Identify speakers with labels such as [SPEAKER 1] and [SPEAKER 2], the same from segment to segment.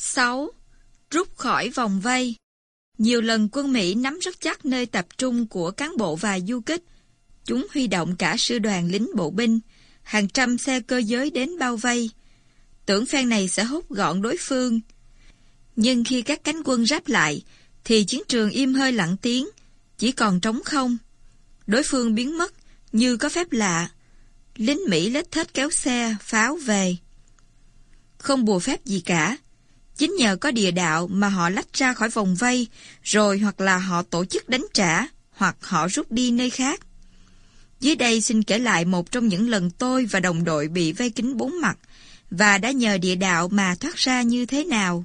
[SPEAKER 1] 6. Rút khỏi vòng vây Nhiều lần quân Mỹ nắm rất chắc nơi tập trung của cán bộ và du kích. Chúng huy động cả sư đoàn lính bộ binh, hàng trăm xe cơ giới đến bao vây. Tưởng phen này sẽ hút gọn đối phương. Nhưng khi các cánh quân ráp lại, thì chiến trường im hơi lặng tiếng, chỉ còn trống không. Đối phương biến mất, như có phép lạ. Lính Mỹ lết thết kéo xe, pháo về. Không bùa phép gì cả. Chính nhờ có địa đạo mà họ lách ra khỏi vòng vây, rồi hoặc là họ tổ chức đánh trả, hoặc họ rút đi nơi khác. Dưới đây xin kể lại một trong những lần tôi và đồng đội bị vây kính bốn mặt, và đã nhờ địa đạo mà thoát ra như thế nào.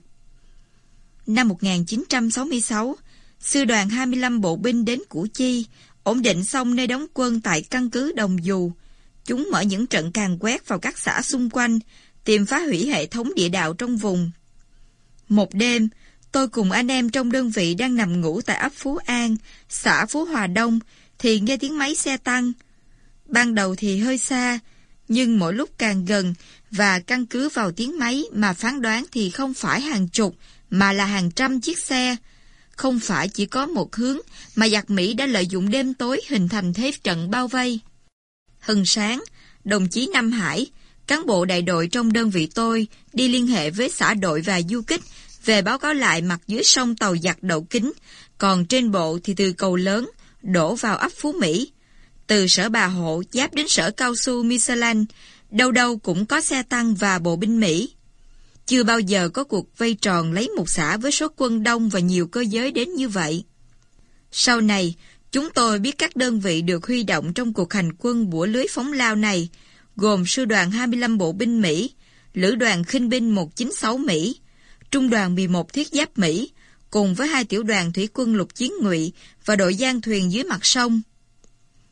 [SPEAKER 1] Năm 1966, sư đoàn 25 bộ binh đến Củ Chi, ổn định xong nơi đóng quân tại căn cứ Đồng Dù. Chúng mở những trận càng quét vào các xã xung quanh, tìm phá hủy hệ thống địa đạo trong vùng. Một đêm, tôi cùng anh em trong đơn vị đang nằm ngủ tại ấp Phú An, xã Phú Hòa Đông, thì nghe tiếng máy xe tăng. Ban đầu thì hơi xa, nhưng mỗi lúc càng gần và căn cứ vào tiếng máy mà phán đoán thì không phải hàng chục mà là hàng trăm chiếc xe. Không phải chỉ có một hướng mà giặc Mỹ đã lợi dụng đêm tối hình thành thế trận bao vây. Hừng sáng, đồng chí Nam Hải, cán bộ đại đội trong đơn vị tôi đi liên hệ với xã đội và du kích về báo cáo lại mặt dưới sông tàu giặc đậu kính, còn trên bộ thì từ cầu lớn đổ vào ấp Phú Mỹ. Từ sở Bà Hộ giáp đến sở cao su Michelin, đâu đâu cũng có xe tăng và bộ binh Mỹ. Chưa bao giờ có cuộc vây tròn lấy một xã với số quân đông và nhiều cơ giới đến như vậy. Sau này, chúng tôi biết các đơn vị được huy động trong cuộc hành quân bủa lưới phóng lao này, gồm sư đoàn 25 bộ binh Mỹ, lữ đoàn khinh binh 196 Mỹ, trung đoàn 11 thiết giáp Mỹ, cùng với hai tiểu đoàn thủy quân lục chiến ngụy và đội gian thuyền dưới mặt sông.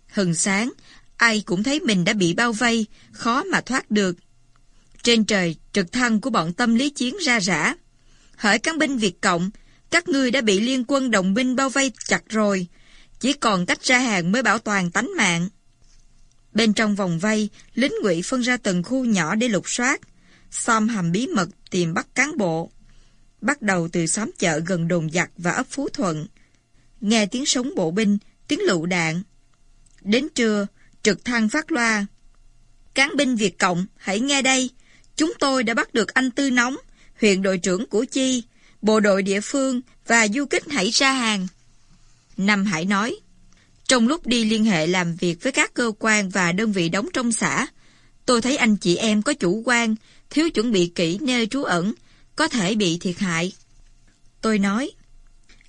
[SPEAKER 1] Hừng sáng, ai cũng thấy mình đã bị bao vây, khó mà thoát được. Trên trời, trực thăng của bọn tâm lý chiến ra rã. Hỡi cán binh Việt Cộng, các ngươi đã bị liên quân đồng binh bao vây chặt rồi. Chỉ còn cách ra hàng mới bảo toàn tánh mạng. Bên trong vòng vây, lính ngụy phân ra từng khu nhỏ để lục soát. Xóm hầm bí mật tìm bắt cán bộ. Bắt đầu từ xóm chợ gần đồn giặc và ấp Phú Thuận. Nghe tiếng súng bộ binh, tiếng lựu đạn. Đến trưa, trực thăng phát loa. Cán binh Việt Cộng, hãy nghe đây. Chúng tôi đã bắt được anh Tư Nóng, huyện đội trưởng của Chi, bộ đội địa phương và du kích hãy ra hàng. Năm Hải nói, trong lúc đi liên hệ làm việc với các cơ quan và đơn vị đóng trong xã, tôi thấy anh chị em có chủ quan, thiếu chuẩn bị kỹ nơi trú ẩn, có thể bị thiệt hại. Tôi nói,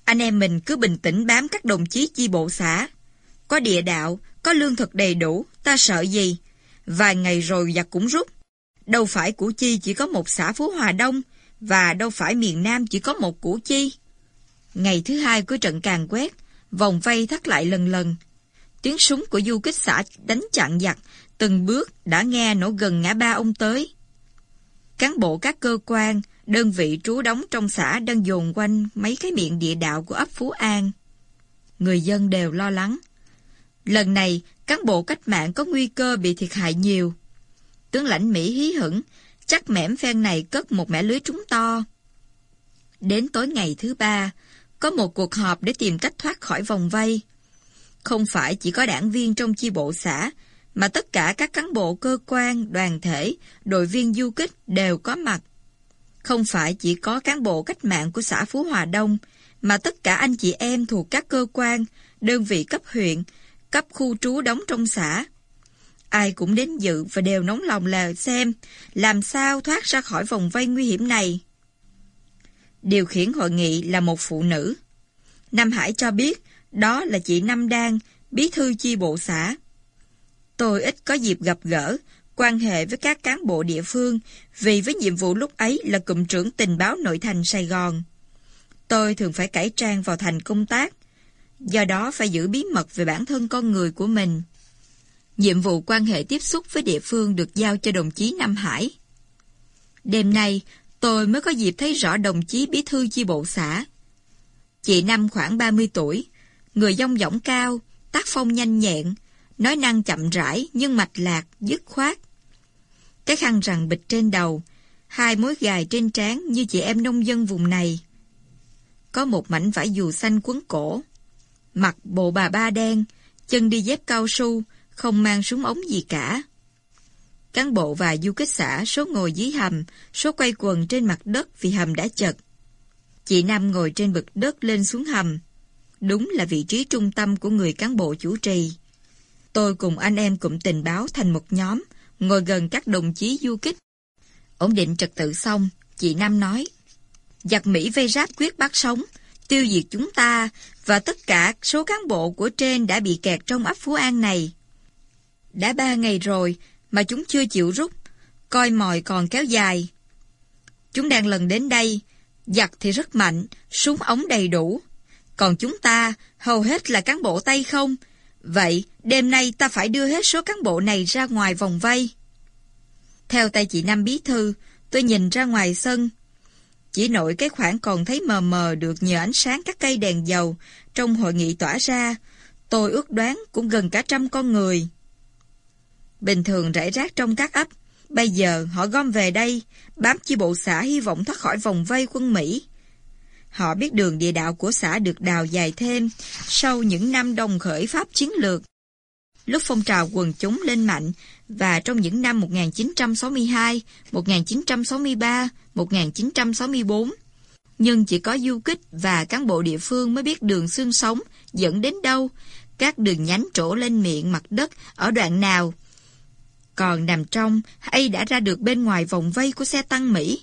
[SPEAKER 1] anh em mình cứ bình tĩnh bám các đồng chí chi bộ xã. Có địa đạo, có lương thực đầy đủ, ta sợ gì? Vài ngày rồi giặc cũng rút. Đâu phải Củ Chi chỉ có một xã Phú Hòa Đông, và đâu phải miền Nam chỉ có một Củ Chi. Ngày thứ hai của trận càng quét, vòng vây thắt lại lần lần. Tiếng súng của du kích xã đánh chặn giặc, từng bước đã nghe nổ gần ngã ba ông tới. Cán bộ các cơ quan, đơn vị trú đóng trong xã đang dồn quanh mấy cái miệng địa đạo của ấp Phú An. Người dân đều lo lắng. Lần này, cán bộ cách mạng có nguy cơ bị thiệt hại nhiều. Tướng lãnh Mỹ hí hửng, chắc mẻm phen này cất một mẻ lưới trúng to. Đến tối ngày thứ ba, có một cuộc họp để tìm cách thoát khỏi vòng vây. Không phải chỉ có đảng viên trong chi bộ xã, mà tất cả các cán bộ cơ quan, đoàn thể, đội viên du kích đều có mặt. Không phải chỉ có cán bộ cách mạng của xã Phú Hòa Đông, mà tất cả anh chị em thuộc các cơ quan, đơn vị cấp huyện, cấp khu trú đóng trong xã. Ai cũng đến dự và đều nóng lòng là xem làm sao thoát ra khỏi vòng vây nguy hiểm này. Điều khiển hội nghị là một phụ nữ. Nam Hải cho biết đó là chị Nam Đan, bí thư chi bộ xã. Tôi ít có dịp gặp gỡ, quan hệ với các cán bộ địa phương vì với nhiệm vụ lúc ấy là cụm trưởng tình báo nội thành Sài Gòn. Tôi thường phải cải trang vào thành công tác, do đó phải giữ bí mật về bản thân con người của mình. Nhiệm vụ quan hệ tiếp xúc với địa phương được giao cho đồng chí Nam Hải. Đêm nay, tôi mới có dịp thấy rõ đồng chí bí thư chi bộ xã. Chị Năm khoảng 30 tuổi, người dông dỏng cao, tác phong nhanh nhẹn, nói năng chậm rãi nhưng mạch lạc, dứt khoát. Cái khăn rằng bịch trên đầu, hai mối gài trên trán như chị em nông dân vùng này. Có một mảnh vải dù xanh quấn cổ. Mặt bộ bà ba đen, chân đi dép cao su, không mang súng ống gì cả. Cán bộ và du kích xã số ngồi dưới hầm, số quay quần trên mặt đất vì hầm đã chật. Chị Nam ngồi trên bực đất lên xuống hầm. Đúng là vị trí trung tâm của người cán bộ chủ trì. Tôi cùng anh em cụm tình báo thành một nhóm, ngồi gần các đồng chí du kích. Ổn định trật tự xong, chị Nam nói, giặc Mỹ vây ráp quyết bắt sống, tiêu diệt chúng ta và tất cả số cán bộ của trên đã bị kẹt trong ấp Phú An này. Đã ba ngày rồi mà chúng chưa chịu rút, coi mồi còn kéo dài. Chúng đang lần đến đây, giặc thì rất mạnh, súng ống đầy đủ. Còn chúng ta, hầu hết là cán bộ Tây không, Vậy, đêm nay ta phải đưa hết số cán bộ này ra ngoài vòng vây. Theo tay chị Nam Bí Thư, tôi nhìn ra ngoài sân. Chỉ nội cái khoảng còn thấy mờ mờ được nhờ ánh sáng các cây đèn dầu trong hội nghị tỏa ra. Tôi ước đoán cũng gần cả trăm con người. Bình thường rải rác trong các ấp, bây giờ họ gom về đây, bám chi bộ xã hy vọng thoát khỏi vòng vây quân Mỹ. Họ biết đường địa đạo của xã được đào dài thêm sau những năm đồng khởi pháp chiến lược. Lúc phong trào quần chúng lên mạnh và trong những năm 1962, 1963, 1964, nhưng chỉ có du kích và cán bộ địa phương mới biết đường xương sống dẫn đến đâu, các đường nhánh trổ lên miệng mặt đất ở đoạn nào. Còn nằm trong hay đã ra được bên ngoài vòng vây của xe tăng Mỹ.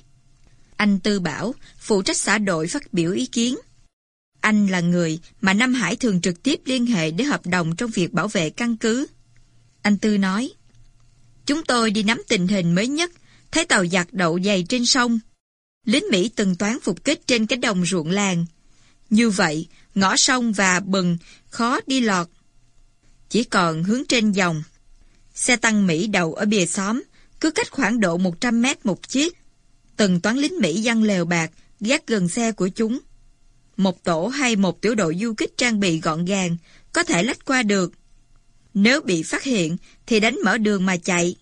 [SPEAKER 1] Anh Tư Bảo, phụ trách xã đội phát biểu ý kiến. Anh là người mà Nam Hải thường trực tiếp liên hệ để hợp đồng trong việc bảo vệ căn cứ. Anh Tư nói, Chúng tôi đi nắm tình hình mới nhất, thấy tàu giặc đậu dày trên sông. Lính Mỹ từng toán phục kích trên cái đồng ruộng làng. Như vậy, ngõ sông và bừng khó đi lọt. Chỉ còn hướng trên dòng. Xe tăng Mỹ đậu ở bìa xóm, cứ cách khoảng độ 100 mét một chiếc. Từng toán lính Mỹ dăng lèo bạc, gác gần xe của chúng. Một tổ hay một tiểu đội du kích trang bị gọn gàng, có thể lách qua được. Nếu bị phát hiện, thì đánh mở đường mà chạy.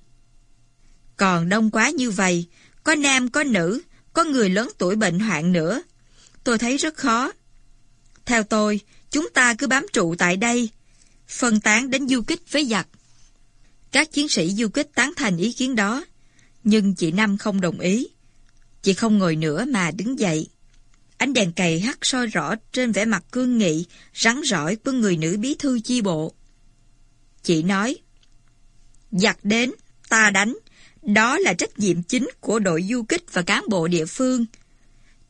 [SPEAKER 1] Còn đông quá như vậy, có nam có nữ, có người lớn tuổi bệnh hoạn nữa. Tôi thấy rất khó. Theo tôi, chúng ta cứ bám trụ tại đây, phân tán đến du kích với giặc. Các chiến sĩ du kích tán thành ý kiến đó, nhưng chị Năm không đồng ý. Chị không ngồi nữa mà đứng dậy. Ánh đèn cày hắt soi rõ trên vẻ mặt cương nghị, rắn rỏi của người nữ bí thư chi bộ. Chị nói, Giặc đến, ta đánh, đó là trách nhiệm chính của đội du kích và cán bộ địa phương.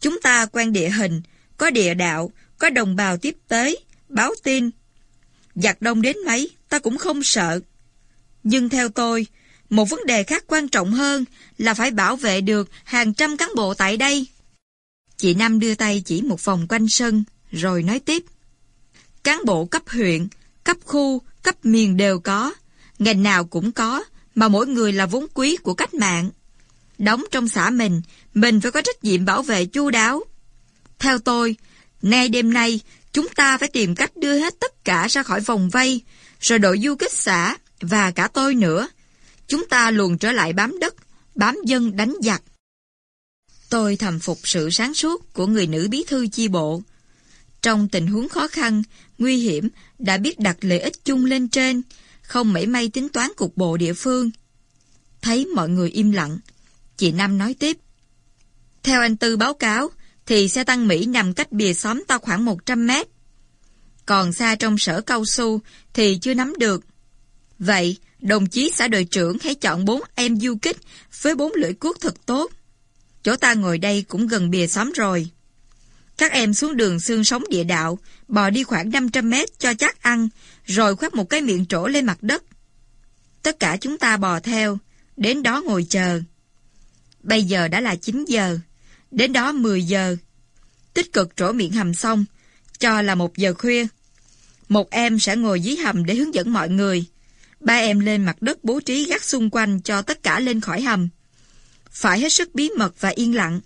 [SPEAKER 1] Chúng ta quen địa hình, có địa đạo, có đồng bào tiếp tế, báo tin. Giặc đông đến mấy, ta cũng không sợ. Nhưng theo tôi, một vấn đề khác quan trọng hơn là phải bảo vệ được hàng trăm cán bộ tại đây. Chị Năm đưa tay chỉ một vòng quanh sân, rồi nói tiếp. Cán bộ cấp huyện, cấp khu, cấp miền đều có, ngành nào cũng có, mà mỗi người là vốn quý của cách mạng. Đóng trong xã mình, mình phải có trách nhiệm bảo vệ chu đáo. Theo tôi, ngay đêm nay, chúng ta phải tìm cách đưa hết tất cả ra khỏi vòng vây, rồi đội du kích xã, và cả tôi nữa, Chúng ta luồn trở lại bám đất, bám dân đánh giặc. Tôi thầm phục sự sáng suốt của người nữ bí thư chi bộ. Trong tình huống khó khăn, nguy hiểm, đã biết đặt lợi ích chung lên trên, không mảy may tính toán cục bộ địa phương. Thấy mọi người im lặng, chị Nam nói tiếp. Theo anh Tư báo cáo, thì xe tăng Mỹ nằm cách bìa xóm ta khoảng 100 mét. Còn xa trong sở cao su thì chưa nắm được. Vậy, Đồng chí xã đội trưởng hãy chọn bốn em du kích với bốn lưỡi cuốc thật tốt. Chỗ ta ngồi đây cũng gần bìa xóm rồi. Các em xuống đường xương sống địa đạo, bò đi khoảng 500 mét cho chắc ăn, rồi khoét một cái miệng trổ lên mặt đất. Tất cả chúng ta bò theo, đến đó ngồi chờ. Bây giờ đã là 9 giờ, đến đó 10 giờ. Tích cực trổ miệng hầm xong, cho là một giờ khuya. Một em sẽ ngồi dưới hầm để hướng dẫn mọi người. Ba em lên mặt đất bố trí gác xung quanh cho tất cả lên khỏi hầm. Phải hết sức bí mật và yên lặng.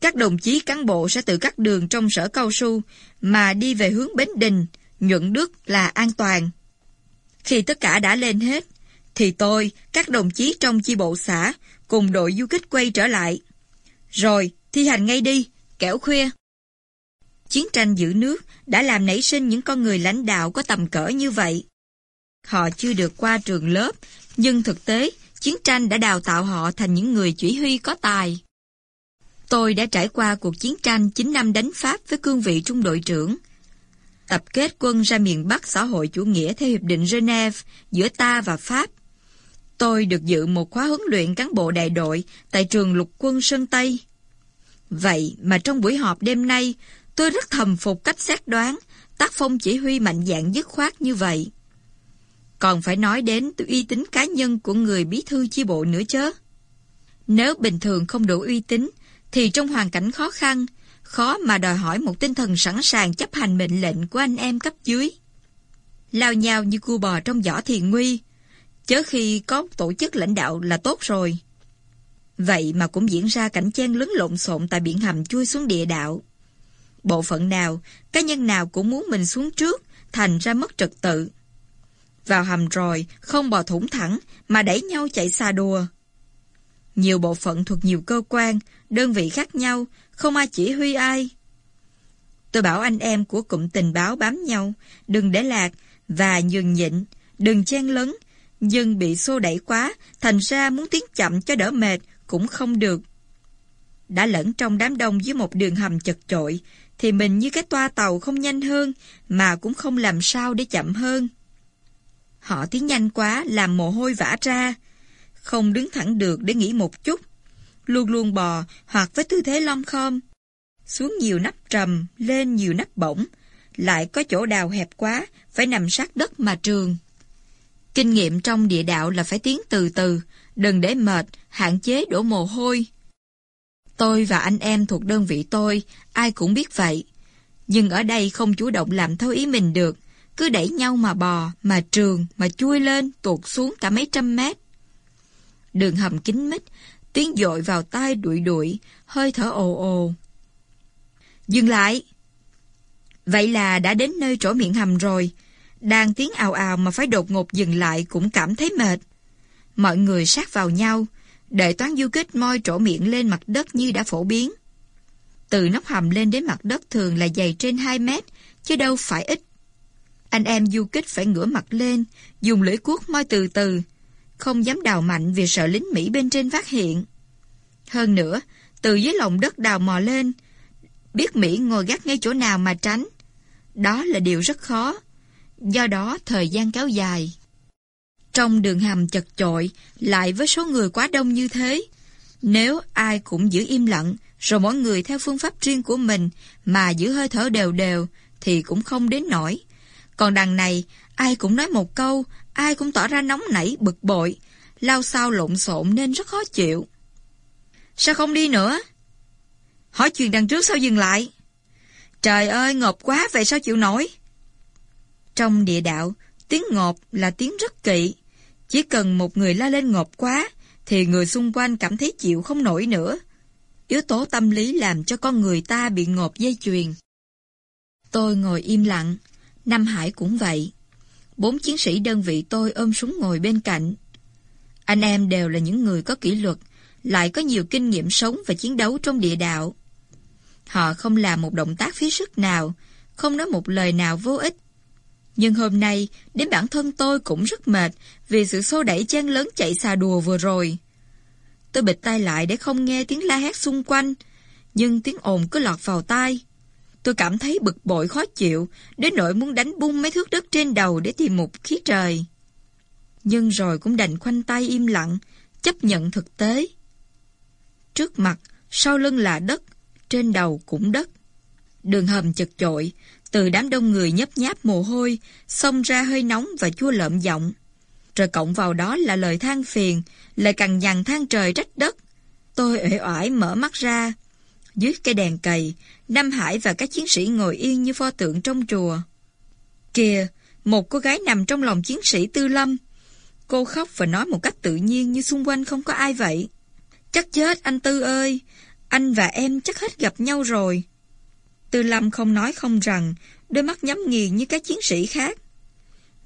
[SPEAKER 1] Các đồng chí cán bộ sẽ tự cắt đường trong sở cao su mà đi về hướng Bến Đình, nhuận Đức là an toàn. Khi tất cả đã lên hết, thì tôi, các đồng chí trong chi bộ xã cùng đội du kích quay trở lại. Rồi, thi hành ngay đi, kẻo khuya. Chiến tranh giữ nước đã làm nảy sinh những con người lãnh đạo có tầm cỡ như vậy. Họ chưa được qua trường lớp, nhưng thực tế, chiến tranh đã đào tạo họ thành những người chỉ huy có tài. Tôi đã trải qua cuộc chiến tranh 9 năm đánh Pháp với cương vị trung đội trưởng. Tập kết quân ra miền Bắc xã hội chủ nghĩa theo Hiệp định Geneva giữa ta và Pháp. Tôi được dự một khóa huấn luyện cán bộ đại đội tại trường lục quân Sơn Tây. Vậy mà trong buổi họp đêm nay, tôi rất thầm phục cách xét đoán, tác phong chỉ huy mạnh dạng dứt khoát như vậy. Còn phải nói đến uy tín cá nhân của người bí thư chi bộ nữa chớ. Nếu bình thường không đủ uy tín, thì trong hoàn cảnh khó khăn, khó mà đòi hỏi một tinh thần sẵn sàng chấp hành mệnh lệnh của anh em cấp dưới. Lao nhào như cua bò trong giỏ thì nguy, chớ khi có tổ chức lãnh đạo là tốt rồi. Vậy mà cũng diễn ra cảnh chen lấn lộn xộn tại biển hầm chui xuống địa đạo. Bộ phận nào, cá nhân nào cũng muốn mình xuống trước, thành ra mất trật tự. Vào hầm rồi, không bò thủng thẳng, mà đẩy nhau chạy xa đùa. Nhiều bộ phận thuộc nhiều cơ quan, đơn vị khác nhau, không ai chỉ huy ai. Tôi bảo anh em của cụm tình báo bám nhau, đừng để lạc và nhường nhịn, đừng chen lấn, nhưng bị xô đẩy quá, thành ra muốn tiến chậm cho đỡ mệt cũng không được. Đã lẫn trong đám đông dưới một đường hầm chật chội, thì mình như cái toa tàu không nhanh hơn, mà cũng không làm sao để chậm hơn. Họ tiến nhanh quá, làm mồ hôi vã ra, không đứng thẳng được để nghỉ một chút. Luôn luôn bò hoặc với tư thế lom khom. Xuống nhiều nắp trầm, lên nhiều nắp bổng. Lại có chỗ đào hẹp quá, phải nằm sát đất mà trường. Kinh nghiệm trong địa đạo là phải tiến từ từ, đừng để mệt, hạn chế đổ mồ hôi. Tôi và anh em thuộc đơn vị tôi, ai cũng biết vậy. Nhưng ở đây không chủ động làm theo ý mình được, cứ đẩy nhau mà bò, mà trường, mà chui lên, tuột xuống cả mấy trăm mét. Đường hầm kín mít, tiếng dội vào tai đuổi đuổi, hơi thở ồ ồ. Dừng lại! Vậy là đã đến nơi chỗ miệng hầm rồi. Đang tiếng ào ào mà phải đột ngột dừng lại cũng cảm thấy mệt. Mọi người sát vào nhau, đợi toán du kích moi trổ miệng lên mặt đất như đã phổ biến. Từ nóc hầm lên đến mặt đất thường là dày trên 2 mét, chứ đâu phải ít. Anh em du kích phải ngửa mặt lên, dùng lưỡi cuốc moi từ từ, không dám đào mạnh vì sợ lính Mỹ bên trên phát hiện. Hơn nữa, từ dưới lòng đất đào mò lên, biết Mỹ ngồi gác ngay chỗ nào mà tránh. Đó là điều rất khó, do đó thời gian kéo dài. Trong đường hầm chật chội, lại với số người quá đông như thế, nếu ai cũng giữ im lặng, rồi mỗi người theo phương pháp riêng của mình mà giữ hơi thở đều đều, thì cũng không đến nổi. Còn đằng này, ai cũng nói một câu, ai cũng tỏ ra nóng nảy, bực bội, lao sao lộn xộn nên rất khó chịu. Sao không đi nữa? Hỏi chuyện đằng trước sao dừng lại? Trời ơi, ngộp quá, vậy sao chịu nổi? Trong địa đạo, tiếng ngộp là tiếng rất kỵ. Chỉ cần một người la lên ngộp quá, thì người xung quanh cảm thấy chịu không nổi nữa. Yếu tố tâm lý làm cho con người ta bị ngộp dây chuyền. Tôi ngồi im lặng, Nam Hải cũng vậy. Bốn chiến sĩ đơn vị tôi ôm súng ngồi bên cạnh. Anh em đều là những người có kỷ luật, lại có nhiều kinh nghiệm sống và chiến đấu trong địa đạo. Họ không làm một động tác phí sức nào, không nói một lời nào vô ích. Nhưng hôm nay, đến bản thân tôi cũng rất mệt vì sự xô đẩy chen lớn chạy xà đùa vừa rồi. Tôi bịt tay lại để không nghe tiếng la hét xung quanh, nhưng tiếng ồn cứ lọt vào tai. Tôi cảm thấy bực bội khó chịu, đến nỗi muốn đánh bung mấy thước đất trên đầu để tìm một khí trời. Nhưng rồi cũng đành khoanh tay im lặng, chấp nhận thực tế. Trước mặt, sau lưng là đất, trên đầu cũng đất. Đường hầm chật chội, từ đám đông người nhấp nháp mồ hôi, xông ra hơi nóng và chua lợm giọng. Rồi cộng vào đó là lời than phiền, lời cằn nhằn than trời trách đất. Tôi uể oải mở mắt ra. Dưới cây đèn cầy, Nam Hải và các chiến sĩ ngồi yên như pho tượng trong chùa. Kìa, một cô gái nằm trong lòng chiến sĩ Tư Lâm. Cô khóc và nói một cách tự nhiên như xung quanh không có ai vậy. Chắc chết anh Tư ơi, anh và em chắc hết gặp nhau rồi. Tư Lâm không nói không rằng, đôi mắt nhắm nghiền như các chiến sĩ khác.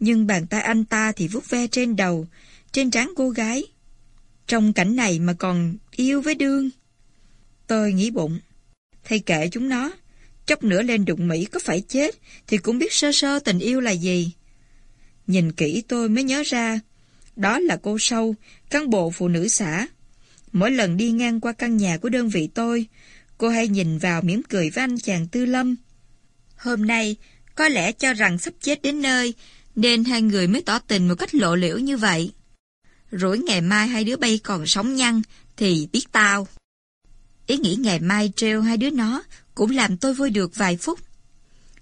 [SPEAKER 1] Nhưng bàn tay anh ta thì vuốt ve trên đầu, trên trán cô gái. Trong cảnh này mà còn yêu với đương. Tôi nghĩ bụng. Thầy kệ chúng nó. Chốc nữa lên đụng Mỹ có phải chết thì cũng biết sơ sơ tình yêu là gì. Nhìn kỹ tôi mới nhớ ra. Đó là cô Sâu, cán bộ phụ nữ xã. Mỗi lần đi ngang qua căn nhà của đơn vị tôi, cô hay nhìn vào mỉm cười với anh chàng Tư Lâm. Hôm nay, có lẽ cho rằng sắp chết đến nơi, nên hai người mới tỏ tình một cách lộ liễu như vậy. Rủi ngày mai hai đứa bay còn sống nhăn, thì biết tao. Ý nghĩ ngày mai treo hai đứa nó cũng làm tôi vui được vài phút.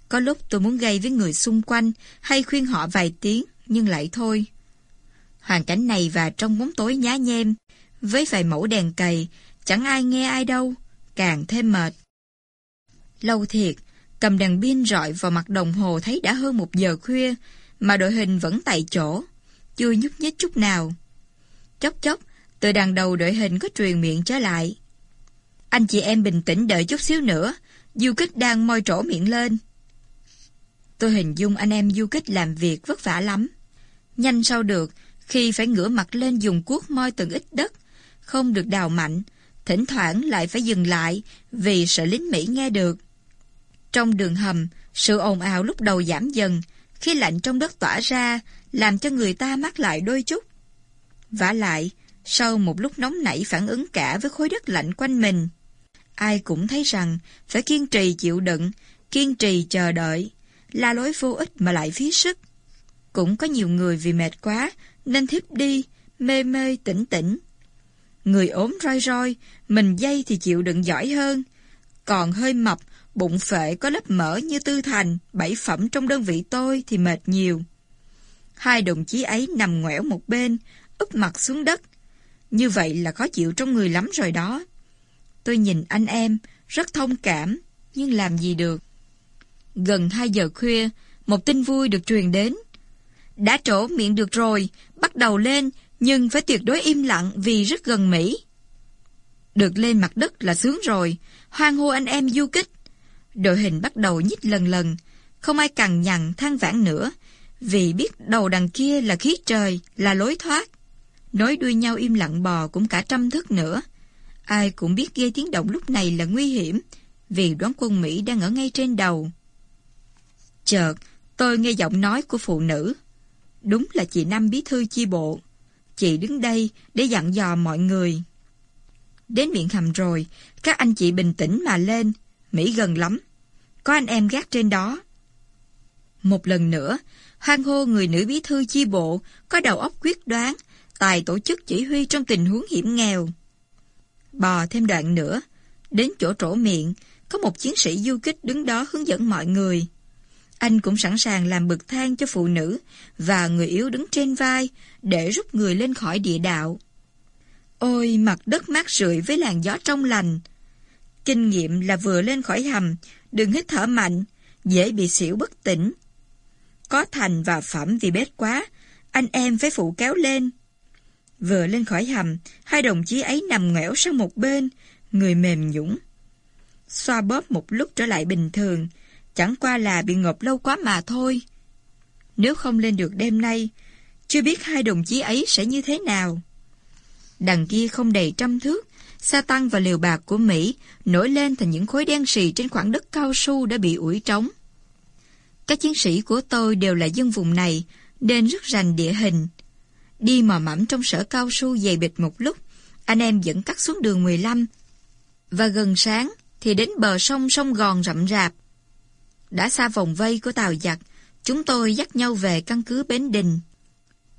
[SPEAKER 1] Có lúc tôi muốn gây với người xung quanh hay khuyên họ vài tiếng, nhưng lại thôi. Hoàn cảnh này và trong bóng tối nhá nhem, với vài mẫu đèn cầy, chẳng ai nghe ai đâu, càng thêm mệt. Lâu thiệt, cầm đèn pin rọi vào mặt đồng hồ thấy đã hơn một giờ khuya, mà đội hình vẫn tại chỗ, chưa nhúc nhích chút nào. Chốc chốc, từ đằng đầu đội hình có truyền miệng trở lại. Anh chị em bình tĩnh đợi chút xíu nữa, du kích đang moi trổ miệng lên. Tôi hình dung anh em du kích làm việc vất vả lắm. Nhanh sau được, khi phải ngửa mặt lên dùng cuốc moi từng ít đất, không được đào mạnh, thỉnh thoảng lại phải dừng lại vì sợ lính Mỹ nghe được. Trong đường hầm, sự ồn ào lúc đầu giảm dần, khi lạnh trong đất tỏa ra, làm cho người ta mát lại đôi chút. vả lại, sau một lúc nóng nảy phản ứng cả với khối đất lạnh quanh mình, ai cũng thấy rằng phải kiên trì chịu đựng, kiên trì chờ đợi, là lối vô ích mà lại phí sức. Cũng có nhiều người vì mệt quá nên thiếp đi, mê mê tỉnh tỉnh. Người ốm roi roi, mình dây thì chịu đựng giỏi hơn. Còn hơi mập, bụng phệ có lớp mỡ như tư thành, bảy phẩm trong đơn vị tôi thì mệt nhiều. Hai đồng chí ấy nằm ngoẻo một bên, úp mặt xuống đất. Như vậy là khó chịu trong người lắm rồi đó. Tôi nhìn anh em, rất thông cảm, nhưng làm gì được. Gần 2 giờ khuya, một tin vui được truyền đến. Đã trổ miệng được rồi, bắt đầu lên, nhưng phải tuyệt đối im lặng vì rất gần Mỹ. Được lên mặt đất là sướng rồi, hoan hô anh em du kích. Đội hình bắt đầu nhích lần lần, không ai cằn nhằn than vãn nữa, vì biết đầu đằng kia là khí trời, là lối thoát. Nối đuôi nhau im lặng bò cũng cả trăm thước nữa. Ai cũng biết gây tiếng động lúc này là nguy hiểm, vì đoán quân Mỹ đang ở ngay trên đầu. Chợt, tôi nghe giọng nói của phụ nữ. Đúng là chị Năm bí thư chi bộ. Chị đứng đây để dặn dò mọi người. Đến miệng hầm rồi, các anh chị bình tĩnh mà lên. Mỹ gần lắm. Có anh em gác trên đó. Một lần nữa, hoan hô người nữ bí thư chi bộ có đầu óc quyết đoán, tài tổ chức chỉ huy trong tình huống hiểm nghèo. Bò thêm đoạn nữa, đến chỗ trổ miệng, có một chiến sĩ du kích đứng đó hướng dẫn mọi người. Anh cũng sẵn sàng làm bực thang cho phụ nữ và người yếu đứng trên vai để rút người lên khỏi địa đạo. Ôi, mặt đất mát rượi với làn gió trong lành. Kinh nghiệm là vừa lên khỏi hầm, đừng hít thở mạnh, dễ bị xỉu bất tỉnh. Có thành và phẩm vì bết quá, anh em phải phụ kéo lên. Vừa lên khỏi hầm, hai đồng chí ấy nằm ngoẻo sang một bên, người mềm nhũng. Xoa bóp một lúc trở lại bình thường, chẳng qua là bị ngộp lâu quá mà thôi. Nếu không lên được đêm nay, chưa biết hai đồng chí ấy sẽ như thế nào. Đằng kia không đầy trăm thước, sa tăng và liều bạc của Mỹ nổi lên thành những khối đen xì trên khoảng đất cao su đã bị ủi trống. Các chiến sĩ của tôi đều là dân vùng này, nên rất rành địa hình. Đi mò mẫm trong sở cao su dày bịch một lúc, anh em dẫn cắt xuống đường 15. Và gần sáng thì đến bờ sông sông gòn rậm rạp. Đã xa vòng vây của tàu giặc, chúng tôi dắt nhau về căn cứ Bến Đình.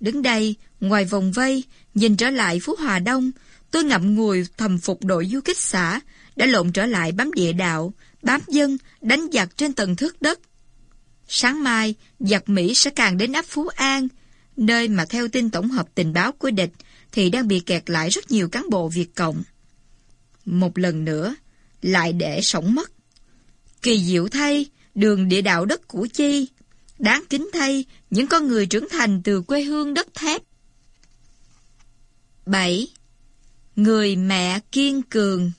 [SPEAKER 1] Đứng đây, ngoài vòng vây, nhìn trở lại Phú Hòa Đông, tôi ngậm ngùi thầm phục đội du kích xã, đã lộn trở lại bám địa đạo, bám dân, đánh giặc trên tầng thước đất. Sáng mai, giặc Mỹ sẽ càng đến áp Phú An, nơi mà theo tin tổng hợp tình báo của địch thì đang bị kẹt lại rất nhiều cán bộ Việt Cộng. Một lần nữa, lại để sống mất. Kỳ diệu thay, đường địa đạo đất Củ Chi, đáng kính thay những con người trưởng thành từ quê hương đất thép. 7. Người mẹ kiên cường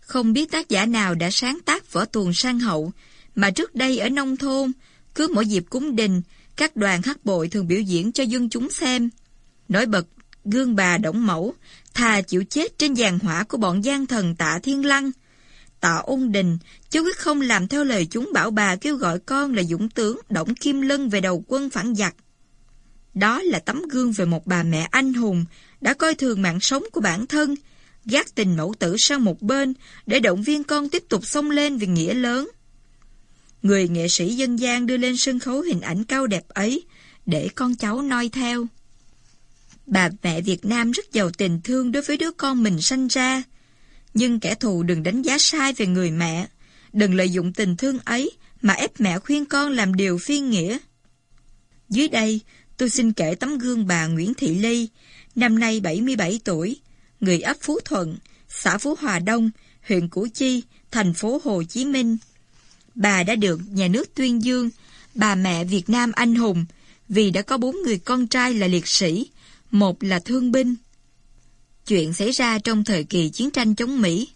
[SPEAKER 1] Không biết tác giả nào đã sáng tác vở tuồng sang hậu, mà trước đây ở nông thôn, cứ mỗi dịp cúng đình, các đoàn hát bội thường biểu diễn cho dân chúng xem. Nổi bật gương bà động mẫu, thà chịu chết trên giàn hỏa của bọn gian thần tạ thiên lăng. Tạ ôn đình, chứ quyết không làm theo lời chúng bảo bà kêu gọi con là dũng tướng Động Kim Lân về đầu quân phản giặc. Đó là tấm gương về một bà mẹ anh hùng, đã coi thường mạng sống của bản thân, gác tình mẫu tử sang một bên để động viên con tiếp tục xông lên vì nghĩa lớn. Người nghệ sĩ dân gian đưa lên sân khấu hình ảnh cao đẹp ấy để con cháu noi theo. Bà mẹ Việt Nam rất giàu tình thương đối với đứa con mình sanh ra. Nhưng kẻ thù đừng đánh giá sai về người mẹ. Đừng lợi dụng tình thương ấy mà ép mẹ khuyên con làm điều phi nghĩa. Dưới đây, tôi xin kể tấm gương bà Nguyễn Thị Ly, năm nay 77 tuổi, người ấp Phú Thuận, xã Phú Hòa Đông, huyện Củ Chi, thành phố Hồ Chí Minh. Bà đã được nhà nước tuyên dương, bà mẹ Việt Nam anh hùng, vì đã có bốn người con trai là liệt sĩ, một là thương binh. Chuyện xảy ra trong thời kỳ chiến tranh chống Mỹ.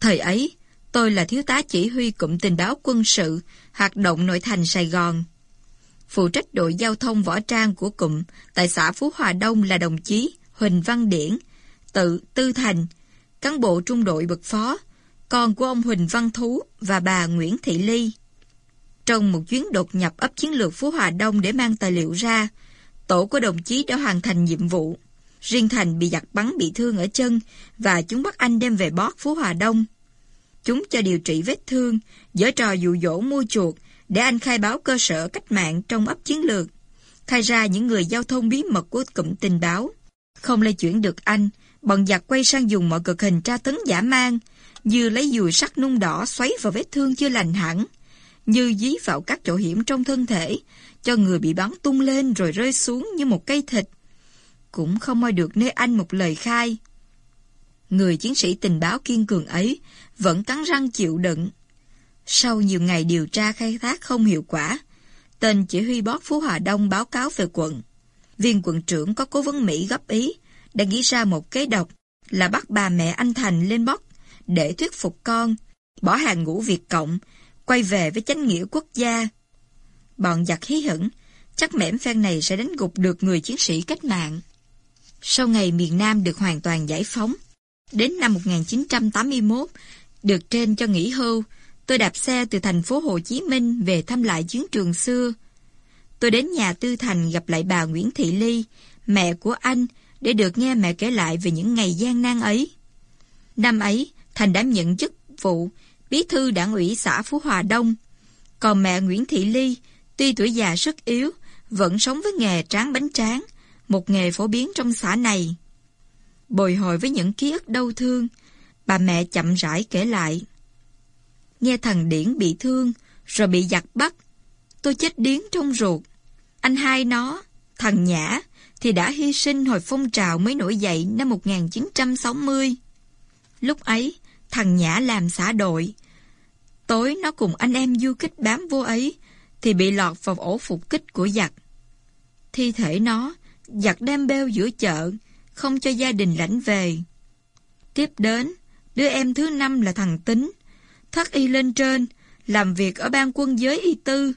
[SPEAKER 1] Thời ấy, tôi là thiếu tá chỉ huy cụm tình báo quân sự, hoạt động nội thành Sài Gòn. Phụ trách đội giao thông võ trang của cụm tại xã Phú Hòa Đông là đồng chí Huỳnh Văn Điển, tự Tư Thành, cán bộ trung đội bậc phó, con của ông Huỳnh Văn Thú và bà Nguyễn Thị Ly. Trong một chuyến đột nhập ấp chiến lược Phú Hòa Đông để mang tài liệu ra, tổ của đồng chí đã hoàn thành nhiệm vụ. Riêng Thành bị giặc bắn bị thương ở chân và chúng bắt anh đem về bót Phú Hòa Đông. Chúng cho điều trị vết thương, giở trò dụ dỗ mua chuột để anh khai báo cơ sở cách mạng trong ấp chiến lược, khai ra những người giao thông bí mật của cụm tình báo. Không lây chuyển được anh, bọn giặc quay sang dùng mọi cực hình tra tấn giả mang, như lấy dùi sắt nung đỏ xoáy vào vết thương chưa lành hẳn, như dí vào các chỗ hiểm trong thân thể, cho người bị bắn tung lên rồi rơi xuống như một cây thịt. Cũng không moi được nơi anh một lời khai. Người chiến sĩ tình báo kiên cường ấy vẫn cắn răng chịu đựng. Sau nhiều ngày điều tra khai thác không hiệu quả, tên chỉ huy bót Phú Hòa Đông báo cáo về quận. Viên quận trưởng có cố vấn Mỹ góp ý, đã nghĩ ra một kế độc là bắt bà mẹ anh Thành lên bót để thuyết phục con, bỏ hàng ngũ Việt Cộng, quay về với chánh nghĩa quốc gia. Bọn giặc hí hửng, chắc mẻm phen này sẽ đánh gục được người chiến sĩ cách mạng. Sau ngày miền Nam được hoàn toàn giải phóng, đến năm 1981, được trên cho nghỉ hưu, tôi đạp xe từ thành phố Hồ Chí Minh về thăm lại chiến trường xưa. Tôi đến nhà Tư Thành gặp lại bà Nguyễn Thị Ly, mẹ của anh, để được nghe mẹ kể lại về những ngày gian nan ấy. Năm ấy, Thành đảm nhận chức vụ bí thư đảng ủy xã Phú Hòa Đông. Còn mẹ Nguyễn Thị Ly, tuy tuổi già rất yếu, vẫn sống với nghề tráng bánh tráng, một nghề phổ biến trong xã này. Bồi hồi với những ký ức đau thương, bà mẹ chậm rãi kể lại. Nghe thằng Điển bị thương, rồi bị giặc bắt. Tôi chết điếng trong ruột. Anh hai nó, thằng Nhã, thì đã hy sinh hồi phong trào mới nổi dậy năm 1960. Lúc ấy, thằng Nhã làm xã đội. Tối nó cùng anh em du kích bám vô ấy, thì bị lọt vào ổ phục kích của giặc. Thi thể nó, giặc đem bêu giữa chợ, không cho gia đình lãnh về. Tiếp đến, đứa em thứ năm là thằng Tính, thất y lên trên, làm việc ở ban quân giới y tư.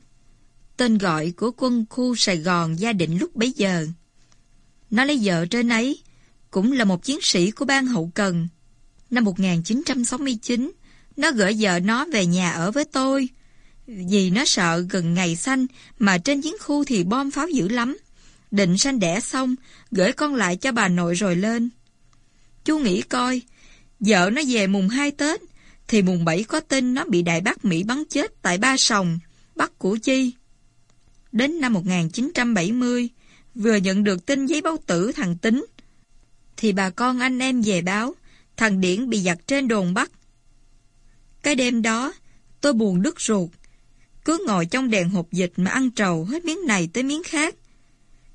[SPEAKER 1] Tên gọi của quân khu Sài Gòn gia định lúc bấy giờ. Nó lấy vợ trên ấy, cũng là một chiến sĩ của ban hậu cần. Năm 1969, nó gửi vợ nó về nhà ở với tôi. Vì nó sợ gần ngày sanh mà trên chiến khu thì bom pháo dữ lắm. Định sanh đẻ xong, gửi con lại cho bà nội rồi lên. Chú nghĩ coi, vợ nó về mùng 2 Tết, thì mùng 7 có tin nó bị Đại Bác Mỹ bắn chết tại Ba Sòng, Bắc Củ Chi. Đến năm 1970, vừa nhận được tin giấy báo tử thằng Tính, thì bà con anh em về báo, thằng Điển bị giặc trên đồn bắt. Cái đêm đó, tôi buồn đứt ruột, cứ ngồi trong đèn hộp dịch mà ăn trầu hết miếng này tới miếng khác.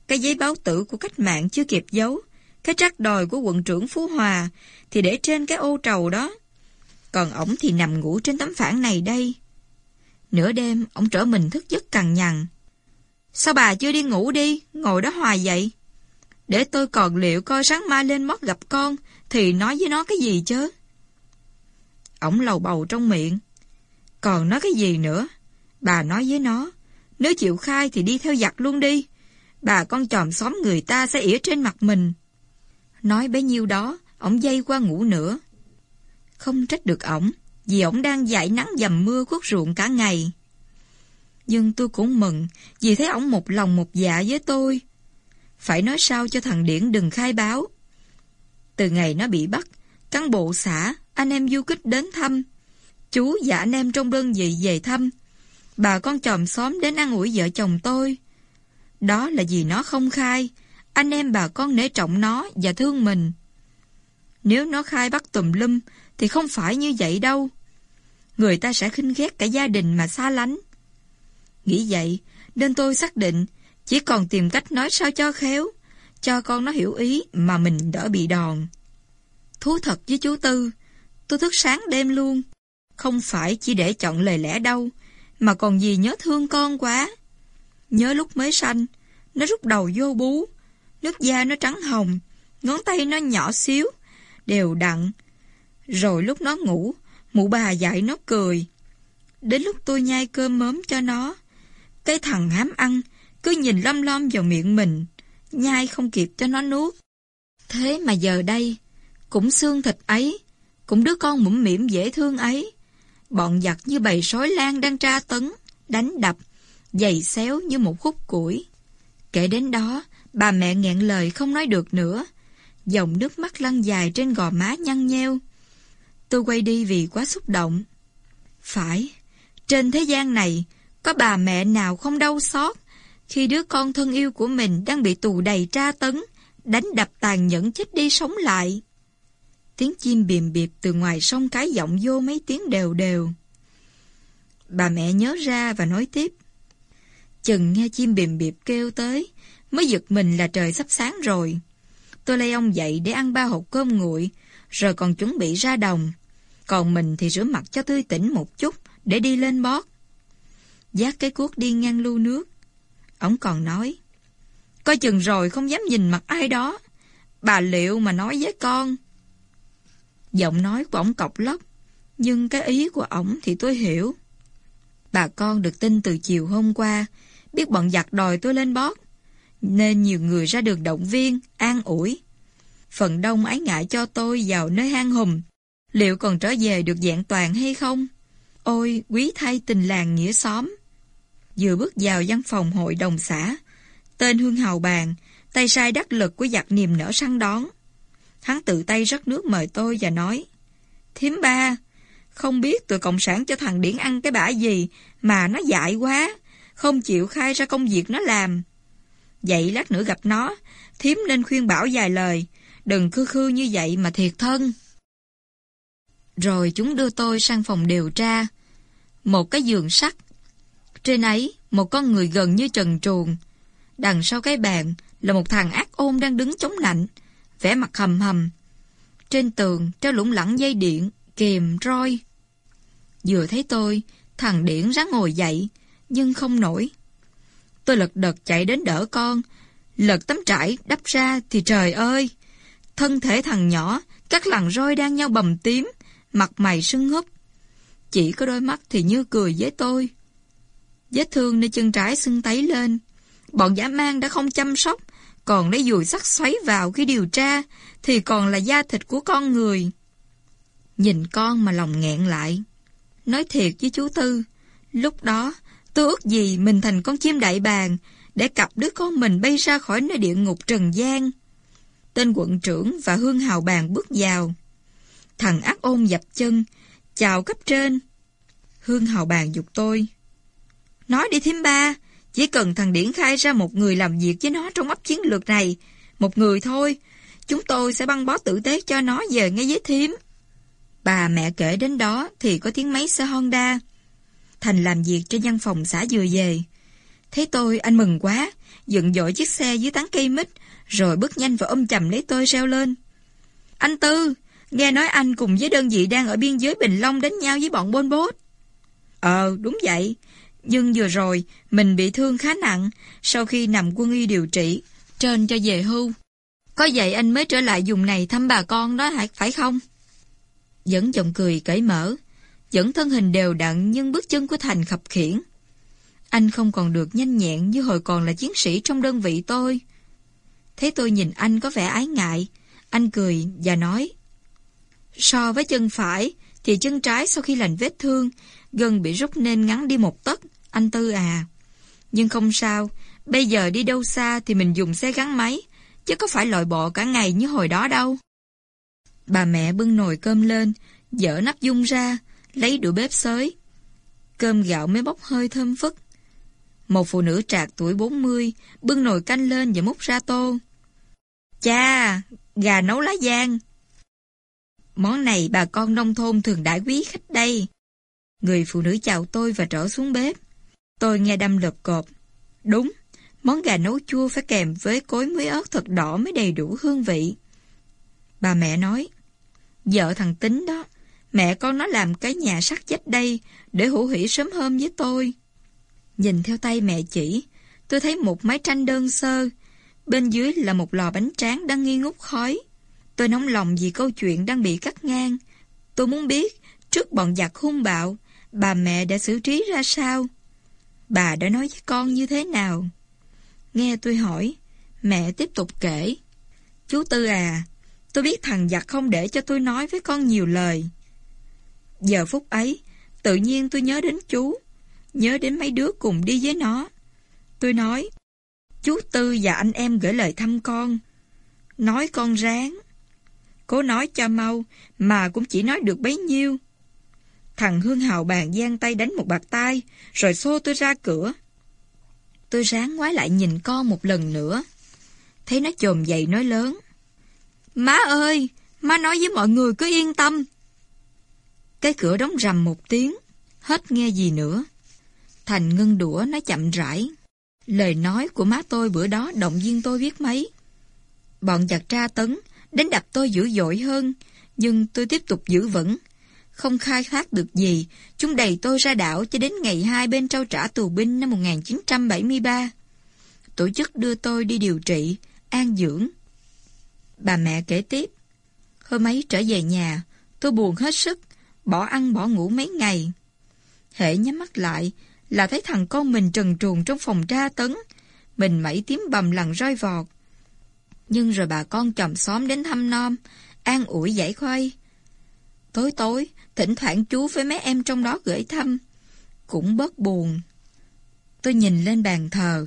[SPEAKER 1] Cái giấy báo tử của cách mạng chưa kịp giấu, cái trắc đòi của quận trưởng Phú Hòa thì để trên cái ô trầu đó. Còn ổng thì nằm ngủ trên tấm phản này đây. Nửa đêm, ổng trở mình thức giấc cằn nhằn. Sao bà chưa đi ngủ đi, ngồi đó hoài vậy? Để tôi còn liệu coi sáng mai lên mót gặp con, thì nói với nó cái gì chứ? Ổng lầu bầu trong miệng. Còn nói cái gì nữa? Bà nói với nó, nếu chịu khai thì đi theo giặc luôn đi. Bà con chòm xóm người ta sẽ ỉa trên mặt mình. Nói bấy nhiêu đó, ổng dây qua ngủ nữa. Không trách được ổng, vì ổng đang dãi nắng dầm mưa khuất ruộng cả ngày. Nhưng tôi cũng mừng, vì thấy ổng một lòng một dạ với tôi. Phải nói sao cho thằng Điển đừng khai báo. Từ ngày nó bị bắt, cán bộ xã, anh em du kích đến thăm. Chú và anh em trong đơn vị về thăm. Bà con chòm xóm đến ăn ủi vợ chồng tôi. Đó là vì nó không khai. Anh em bà con nể trọng nó và thương mình. Nếu nó khai bắt tùm lum thì không phải như vậy đâu. Người ta sẽ khinh ghét cả gia đình mà xa lánh. Nghĩ vậy, nên tôi xác định chỉ còn tìm cách nói sao cho khéo, cho con nó hiểu ý mà mình đỡ bị đòn. Thú thật với chú Tư, tôi thức sáng đêm luôn. Không phải chỉ để chọn lời lẽ đâu, mà còn vì nhớ thương con quá. Nhớ lúc mới sanh, nó rút đầu vô bú, nước da nó trắng hồng, ngón tay nó nhỏ xíu, đều đặn. Rồi lúc nó ngủ, mụ bà dạy nó cười. Đến lúc tôi nhai cơm mớm cho nó, cái thằng hám ăn, cứ nhìn lom lom vào miệng mình, nhai không kịp cho nó nuốt. Thế mà giờ đây, cũng xương thịt ấy, cũng đứa con mũm mỉm dễ thương ấy, bọn giặc như bầy sói lan đang tra tấn, đánh đập, dày xéo như một khúc củi. Kể đến đó, bà mẹ nghẹn lời không nói được nữa, dòng nước mắt lăn dài trên gò má nhăn nheo. Tôi quay đi vì quá xúc động. Phải, trên thế gian này, có bà mẹ nào không đau xót khi đứa con thân yêu của mình đang bị tù đầy tra tấn, đánh đập tàn nhẫn chết đi sống lại. Tiếng chim bìm bịp từ ngoài sông cái giọng vô mấy tiếng đều đều. Bà mẹ nhớ ra và nói tiếp. Chừng nghe chim bìm bịp kêu tới, mới giật mình là trời sắp sáng rồi. Tôi lấy ông dậy để ăn ba hộp cơm nguội, rồi còn chuẩn bị ra đồng. Còn mình thì rửa mặt cho tươi tỉnh một chút để đi lên bót. Giác cái cuốc đi ngang lưu nước. Ông còn nói, coi chừng rồi không dám nhìn mặt ai đó. Bà liệu mà nói với con. Giọng nói của ông cọc lóc, nhưng cái ý của ổng thì tôi hiểu. Bà con được tin từ chiều hôm qua, biết bọn giặc đòi tôi lên bót, nên nhiều người ra đường động viên, an ủi. Phần đông ái ngại cho tôi vào nơi hang hùm, liệu còn trở về được dạng toàn hay không? Ôi, quý thay tình làng nghĩa xóm. Vừa bước vào văn phòng hội đồng xã, tên Hương Hào bàn, tay sai đắc lực của giặc niềm nở săn đón. Hắn tự tay rót nước mời tôi và nói, Thiếm ba, không biết tụi Cộng sản cho thằng Điển ăn cái bả gì mà nó dại quá, không chịu khai ra công việc nó làm. Vậy lát nữa gặp nó, Thiếm nên khuyên bảo vài lời, đừng khư khư như vậy mà thiệt thân. Rồi chúng đưa tôi sang phòng điều tra. Một cái giường sắt. Trên ấy, một con người gần như trần truồng. Đằng sau cái bàn là một thằng ác ôn đang đứng chống lạnh, vẻ mặt hầm hầm. Trên tường treo lủng lẳng dây điện, kềm, roi. Vừa thấy tôi, thằng Điển ráng ngồi dậy, nhưng không nổi. Tôi lật đật chạy đến đỡ con, lật tấm trải đắp ra thì trời ơi! Thân thể thằng nhỏ, các lằn roi đang nhau bầm tím, mặt mày sưng húp. Chỉ có đôi mắt thì như cười với tôi. Vết thương nơi chân trái sưng tấy lên. Bọn giả mang đã không chăm sóc, còn lấy dùi sắt xoáy vào khi điều tra, thì còn là da thịt của con người. Nhìn con mà lòng nghẹn lại. Nói thiệt với chú Tư, lúc đó tôi ước gì mình thành con chim đại bàng để cặp đứa con mình bay ra khỏi nơi địa ngục trần gian. Tên quận trưởng và Hương Hào Bàn bước vào. Thằng ác ôn dập chân, chào cấp trên. Hương Hào Bàn dục tôi. Nói đi thím ba, chỉ cần thằng Điển khai ra một người làm việc với nó trong ấp chiến lược này, một người thôi, chúng tôi sẽ băng bó tử tế cho nó về ngay với thím. Bà mẹ kể đến đó thì có tiếng máy xe Honda. Thành làm việc trên văn phòng xã vừa về. Thấy tôi anh mừng quá, dựng dội chiếc xe dưới tán cây mít, rồi bước nhanh vào ôm chầm lấy tôi reo lên. Anh Tư, nghe nói anh cùng với đơn vị đang ở biên giới Bình Long đánh nhau với bọn bôn bốt. Ờ, đúng vậy. Nhưng vừa rồi, mình bị thương khá nặng sau khi nằm quân y điều trị, trên cho về hưu. Có vậy anh mới trở lại dùng này thăm bà con đó phải không? Vẫn giọng cười cởi mở, vẫn thân hình đều đặn nhưng bước chân của Thành khập khiển. Anh không còn được nhanh nhẹn như hồi còn là chiến sĩ trong đơn vị tôi. Thấy tôi nhìn anh có vẻ ái ngại, Anh cười và nói, So với chân phải, thì chân trái sau khi lành vết thương, gần bị rút nên ngắn đi một tấc, anh Tư à. Nhưng không sao, bây giờ đi đâu xa thì mình dùng xe gắn máy, chứ có phải lội bộ cả ngày như hồi đó đâu. Bà mẹ bưng nồi cơm lên, dở nắp dung ra, lấy đũa bếp xới. Cơm gạo mới bốc hơi thơm phức. Một phụ nữ trạc tuổi 40, bưng nồi canh lên và múc ra tô. Cha, gà nấu lá giang. Món này bà con nông thôn thường đãi quý khách đây. Người phụ nữ chào tôi và trở xuống bếp. Tôi nghe đâm lợp cộp. Đúng, món gà nấu chua phải kèm với cối muối ớt thật đỏ mới đầy đủ hương vị. Bà mẹ nói, vợ thằng Tính đó, mẹ con nó làm cái nhà sắt chết đây để hữu hỷ sớm hôm với tôi. Nhìn theo tay mẹ chỉ, tôi thấy một máy tranh đơn sơ, bên dưới là một lò bánh tráng đang nghi ngút khói. Tôi nóng lòng vì câu chuyện đang bị cắt ngang. Tôi muốn biết, trước bọn giặc hung bạo, bà mẹ đã xử trí ra sao? Bà đã nói với con như thế nào? Nghe tôi hỏi, mẹ tiếp tục kể. Chú Tư à, tôi biết thằng giặc không để cho tôi nói với con nhiều lời. Giờ phút ấy, tự nhiên tôi nhớ đến chú, nhớ đến mấy đứa cùng đi với nó. Tôi nói, chú Tư và anh em gửi lời thăm con. Nói con ráng. Cố nói cho mau, mà cũng chỉ nói được bấy nhiêu. Thằng Hương Hào bàn giang tay đánh một bạc tay, rồi xô tôi ra cửa. Tôi ráng ngoái lại nhìn con một lần nữa. Thấy nó chồm dậy nói lớn. Má ơi, má nói với mọi người cứ yên tâm. Cái cửa đóng rầm một tiếng, hết nghe gì nữa. Thành ngưng đũa nó chậm rãi. Lời nói của má tôi bữa đó động viên tôi biết mấy. Bọn giặc tra tấn, đến đập tôi dữ dội hơn, nhưng tôi tiếp tục giữ vững. Không khai thác được gì, chúng đẩy tôi ra đảo cho đến ngày hai bên trao trả tù binh năm 1973. Tổ chức đưa tôi đi điều trị, an dưỡng. Bà mẹ kể tiếp, hôm ấy trở về nhà, tôi buồn hết sức, bỏ ăn bỏ ngủ mấy ngày. Hệ nhắm mắt lại là thấy thằng con mình trần truồng trong phòng tra tấn, mình mẩy tím bầm lằn roi vọt. Nhưng rồi bà con chồng xóm đến thăm nom, an ủi giải khoai. Tối tối, thỉnh thoảng chú với mấy em trong đó gửi thăm, cũng bớt buồn. Tôi nhìn lên bàn thờ,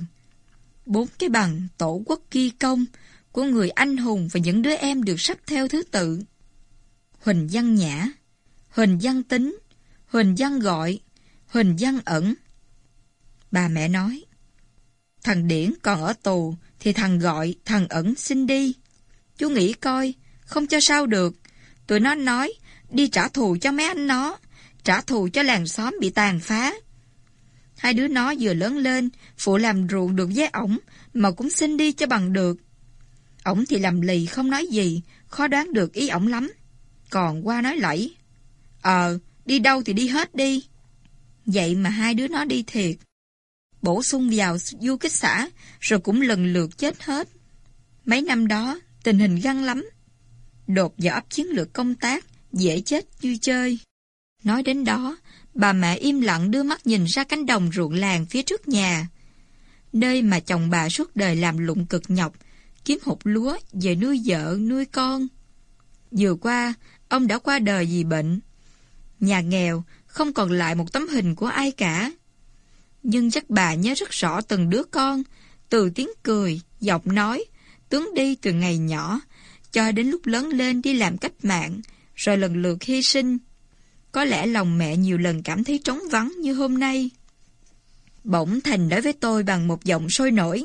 [SPEAKER 1] bốn cái bằng tổ quốc ghi công của người anh hùng và những đứa em được sắp theo thứ tự. Huỳnh Văn Nhã, Huỳnh Văn Tính, Huỳnh Văn Gọi, Huỳnh Văn Ẩn. Bà mẹ nói, thằng Điển còn ở tù thì thằng Gọi, thằng Ẩn xin đi. Chú nghĩ coi, không cho sao được. Tụi nó nói, đi trả thù cho mấy anh nó, trả thù cho làng xóm bị tàn phá. Hai đứa nó vừa lớn lên, phụ làm ruộng được với ổng, mà cũng xin đi cho bằng được. Ổng thì làm lì không nói gì, khó đoán được ý ổng lắm. Còn qua nói lẫy. Ờ, đi đâu thì đi hết đi. Vậy mà hai đứa nó đi thiệt. Bổ sung vào du kích xã, rồi cũng lần lượt chết hết. Mấy năm đó, tình hình găng lắm. Đột vào ấp chiến lược công tác, dễ chết như chơi. Nói đến đó, bà mẹ im lặng đưa mắt nhìn ra cánh đồng ruộng làng phía trước nhà. Nơi mà chồng bà suốt đời làm lụng cực nhọc, kiếm hột lúa về nuôi vợ, nuôi con. Vừa qua, ông đã qua đời vì bệnh. Nhà nghèo, không còn lại một tấm hình của ai cả. Nhưng chắc bà nhớ rất rõ từng đứa con, từ tiếng cười, giọng nói, tướng đi từ ngày nhỏ, cho đến lúc lớn lên đi làm cách mạng, rồi lần lượt hy sinh. Có lẽ lòng mẹ nhiều lần cảm thấy trống vắng như hôm nay. Bỗng Thành nói với tôi bằng một giọng sôi nổi.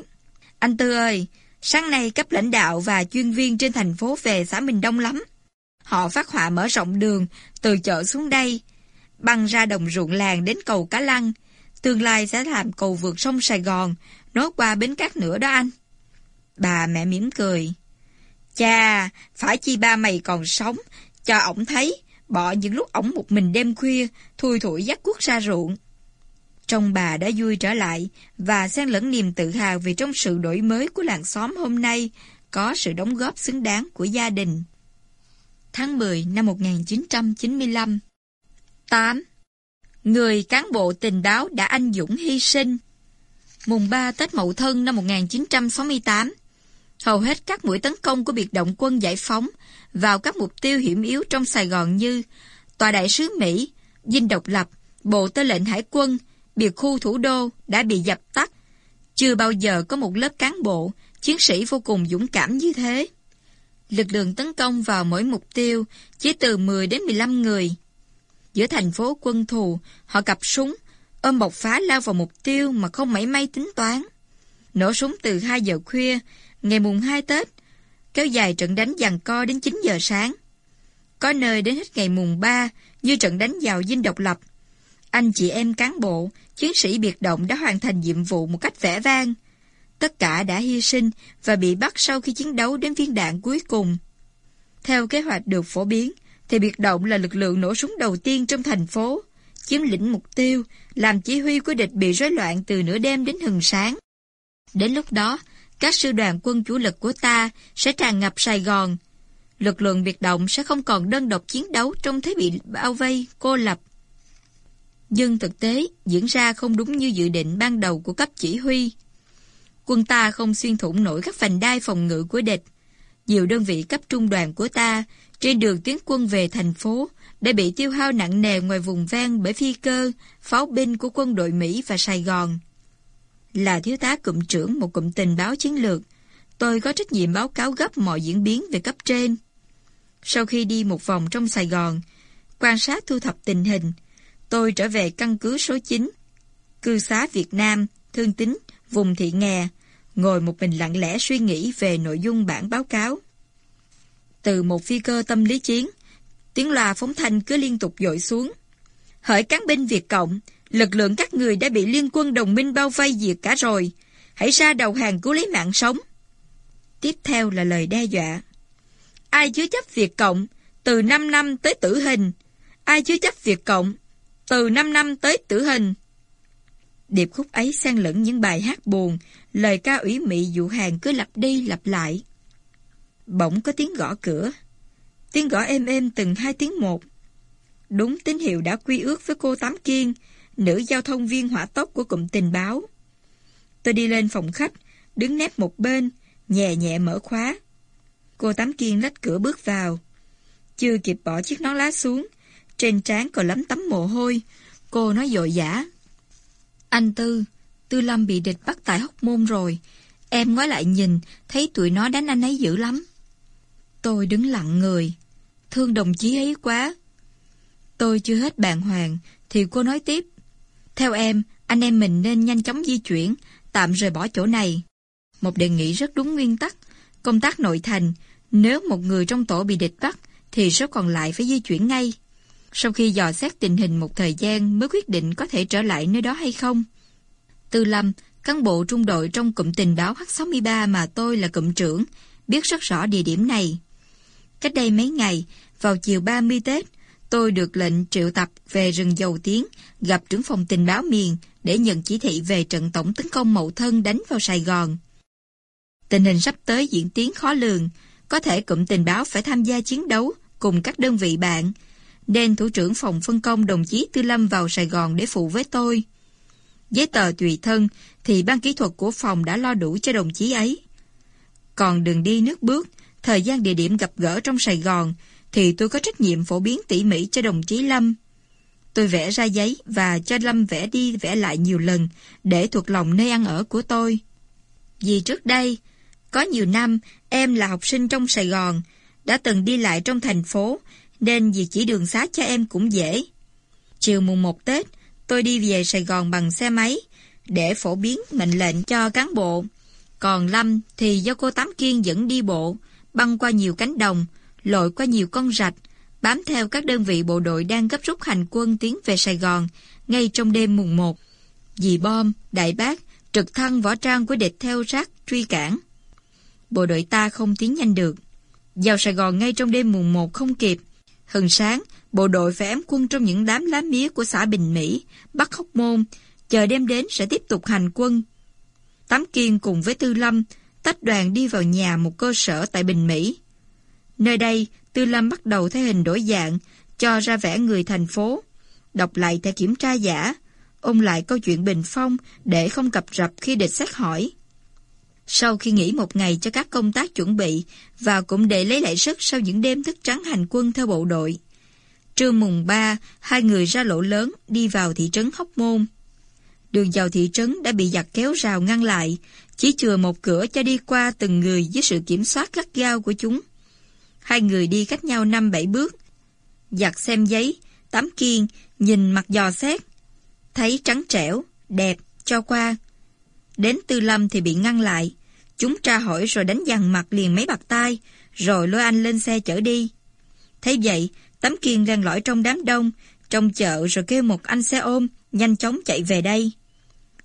[SPEAKER 1] Anh Tư ơi, sáng nay cấp lãnh đạo và chuyên viên trên thành phố về xã mình Đông lắm. Họ phát họa mở rộng đường, từ chợ xuống đây, băng ra đồng ruộng làng đến cầu Cá Lăng. Tương lai sẽ làm cầu vượt sông Sài Gòn, nối qua bến cát nữa đó anh. Bà mẹ mỉm cười. Cha, phải chi ba mày còn sống, cho ổng thấy, bỏ những lúc ổng một mình đêm khuya, thui thủi dắt cuốc ra ruộng. Trong bà đã vui trở lại, và xen lẫn niềm tự hào vì trong sự đổi mới của làng xóm hôm nay, có sự đóng góp xứng đáng của gia đình. Tháng 10 năm 1995 8. Người cán bộ tình báo đã anh dũng hy sinh Mùng 3 Tết Mậu Thân năm 1968 Hầu hết các mũi tấn công của biệt động quân giải phóng vào các mục tiêu hiểm yếu trong Sài Gòn như Tòa đại sứ Mỹ, Dinh độc lập, Bộ Tư lệnh Hải quân, biệt khu thủ đô đã bị dập tắt. Chưa bao giờ có một lớp cán bộ, chiến sĩ vô cùng dũng cảm như thế. Lực lượng tấn công vào mỗi mục tiêu chỉ từ 10 đến 15 người. Giữa thành phố quân thù, họ cặp súng, ôm bọc phá lao vào mục tiêu mà không mảy may tính toán. Nổ súng từ 2 giờ khuya, ngày mùng 2 Tết, kéo dài trận đánh giằng co đến 9 giờ sáng. Có nơi đến hết ngày mùng 3 như trận đánh vào dinh độc lập. Anh chị em cán bộ, chiến sĩ biệt động đã hoàn thành nhiệm vụ một cách vẻ vang. Tất cả đã hy sinh và bị bắt sau khi chiến đấu đến viên đạn cuối cùng. Theo kế hoạch được phổ biến, thì biệt động là lực lượng nổ súng đầu tiên trong thành phố, chiếm lĩnh mục tiêu, làm chỉ huy của địch bị rối loạn từ nửa đêm đến hừng sáng. Đến lúc đó, các sư đoàn quân chủ lực của ta sẽ tràn ngập Sài Gòn. Lực lượng biệt động sẽ không còn đơn độc chiến đấu trong thế bị bao vây, cô lập. Nhưng thực tế diễn ra không đúng như dự định ban đầu của cấp chỉ huy. Quân ta không xuyên thủng nổi các vành đai phòng ngự của địch. Nhiều đơn vị cấp trung đoàn của ta trên đường tiến quân về thành phố đã bị tiêu hao nặng nề ngoài vùng ven bởi phi cơ, pháo binh của quân đội Mỹ và Sài Gòn. Là thiếu tá cụm trưởng một cụm tình báo chiến lược, tôi có trách nhiệm báo cáo gấp mọi diễn biến về cấp trên. Sau khi đi một vòng trong Sài Gòn, quan sát thu thập tình hình, tôi trở về căn cứ số 9, cư xá Việt Nam, Thương Tính, vùng Thị Nghè, ngồi một mình lặng lẽ suy nghĩ về nội dung bản báo cáo. Từ một phi cơ tâm lý chiến, tiếng loa phóng thanh cứ liên tục dội xuống. Hỡi cán binh Việt Cộng, lực lượng các người đã bị liên quân đồng minh bao vây diệt cả rồi. Hãy ra đầu hàng cứu lấy mạng sống. Tiếp theo là lời đe dọa. Ai chứa chấp Việt Cộng, từ 5 năm tới tử hình. Ai chứa chấp Việt Cộng, từ 5 năm tới tử hình. Điệp khúc ấy xen lẫn những bài hát buồn, lời ca ủy mị dụ hàng cứ lặp đi lặp lại. Bỗng có tiếng gõ cửa. Tiếng gõ êm êm từng hai tiếng một. Đúng tín hiệu đã quy ước với cô Tám Kiên, nữ giao thông viên hỏa tốc của cụm tình báo. Tôi đi lên phòng khách, đứng nép một bên, nhẹ nhẹ mở khóa. Cô Tám Kiên lách cửa bước vào. Chưa kịp bỏ chiếc nón lá xuống, trên trán còn lắm tấm mồ hôi. Cô nói dội dã. Anh Tư, Tư Lâm bị địch bắt tại hóc môn rồi. Em ngoái lại nhìn, thấy tụi nó đánh anh ấy dữ lắm. Tôi đứng lặng người. Thương đồng chí ấy quá. Tôi chưa hết bàng hoàng, thì cô nói tiếp. Theo em, anh em mình nên nhanh chóng di chuyển, tạm rời bỏ chỗ này. Một đề nghị rất đúng nguyên tắc. Công tác nội thành, nếu một người trong tổ bị địch bắt, thì số còn lại phải di chuyển ngay. Sau khi dò xét tình hình một thời gian mới quyết định có thể trở lại nơi đó hay không. Tư Lâm, cán bộ trung đội trong cụm tình báo H63 mà tôi là cụm trưởng, biết rất rõ địa điểm này. Cách đây mấy ngày, vào chiều 30 Tết, tôi được lệnh triệu tập về rừng dầu tiếng, gặp trưởng phòng tình báo miền để nhận chỉ thị về trận tổng tấn công mậu thân đánh vào Sài Gòn. Tình hình sắp tới diễn tiến khó lường, có thể cụm tình báo phải tham gia chiến đấu cùng các đơn vị bạn, nên thủ trưởng phòng phân công đồng chí Tư Lâm vào Sài Gòn để phụ với tôi. Giấy tờ tùy thân thì ban kỹ thuật của phòng đã lo đủ cho đồng chí ấy. Còn đường đi nước bước, thời gian địa điểm gặp gỡ trong Sài Gòn thì tôi có trách nhiệm phổ biến tỉ mỉ cho đồng chí Lâm. Tôi vẽ ra giấy và cho Lâm vẽ đi vẽ lại nhiều lần để thuộc lòng nơi ăn ở của tôi. Vì trước đây, có nhiều năm em là học sinh trong Sài Gòn, đã từng đi lại trong thành phố nên việc chỉ đường xá cho em cũng dễ. Chiều mùng 1 Tết, tôi đi về Sài Gòn bằng xe máy để phổ biến mệnh lệnh cho cán bộ. Còn Lâm thì do cô Tám Kiên dẫn đi bộ, băng qua nhiều cánh đồng, lội qua nhiều con rạch, bám theo các đơn vị bộ đội đang gấp rút hành quân tiến về Sài Gòn ngay trong đêm mùng 1. Dì bom, đại bác, trực thăng võ trang của địch theo sát truy cản. Bộ đội ta không tiến nhanh được. Vào Sài Gòn ngay trong đêm mùng 1 không kịp, Hừng sáng, bộ đội phải ém quân trong những đám lá mía của xã Bình Mỹ, Bắc Hóc Môn, chờ đêm đến sẽ tiếp tục hành quân. Tám Kiên cùng với Tư Lâm tách đoàn đi vào nhà một cơ sở tại Bình Mỹ. Nơi đây, Tư Lâm bắt đầu thay hình đổi dạng, cho ra vẻ người thành phố, đọc lại thẻ kiểm tra giả, ôn lại câu chuyện Bình Phong để không cập rập khi địch xét hỏi. Sau khi nghỉ một ngày cho các công tác chuẩn bị và cũng để lấy lại sức sau những đêm thức trắng hành quân theo bộ đội. Trưa mùng 3, hai người ra lỗ lớn đi vào thị trấn Hóc Môn. Đường vào thị trấn đã bị giặc kéo rào ngăn lại, chỉ chừa một cửa cho đi qua từng người với sự kiểm soát gắt gao của chúng. Hai người đi cách nhau năm bảy bước. giặt xem giấy, tắm kiên, nhìn mặt dò xét. Thấy trắng trẻo, đẹp, cho qua. Đến Tư Lâm thì bị ngăn lại. Chúng tra hỏi rồi đánh dằn mặt liền mấy bạc tay, rồi lôi anh lên xe chở đi. Thấy vậy, tắm Kiên đang lõi trong đám đông, trong chợ rồi kêu một anh xe ôm, nhanh chóng chạy về đây.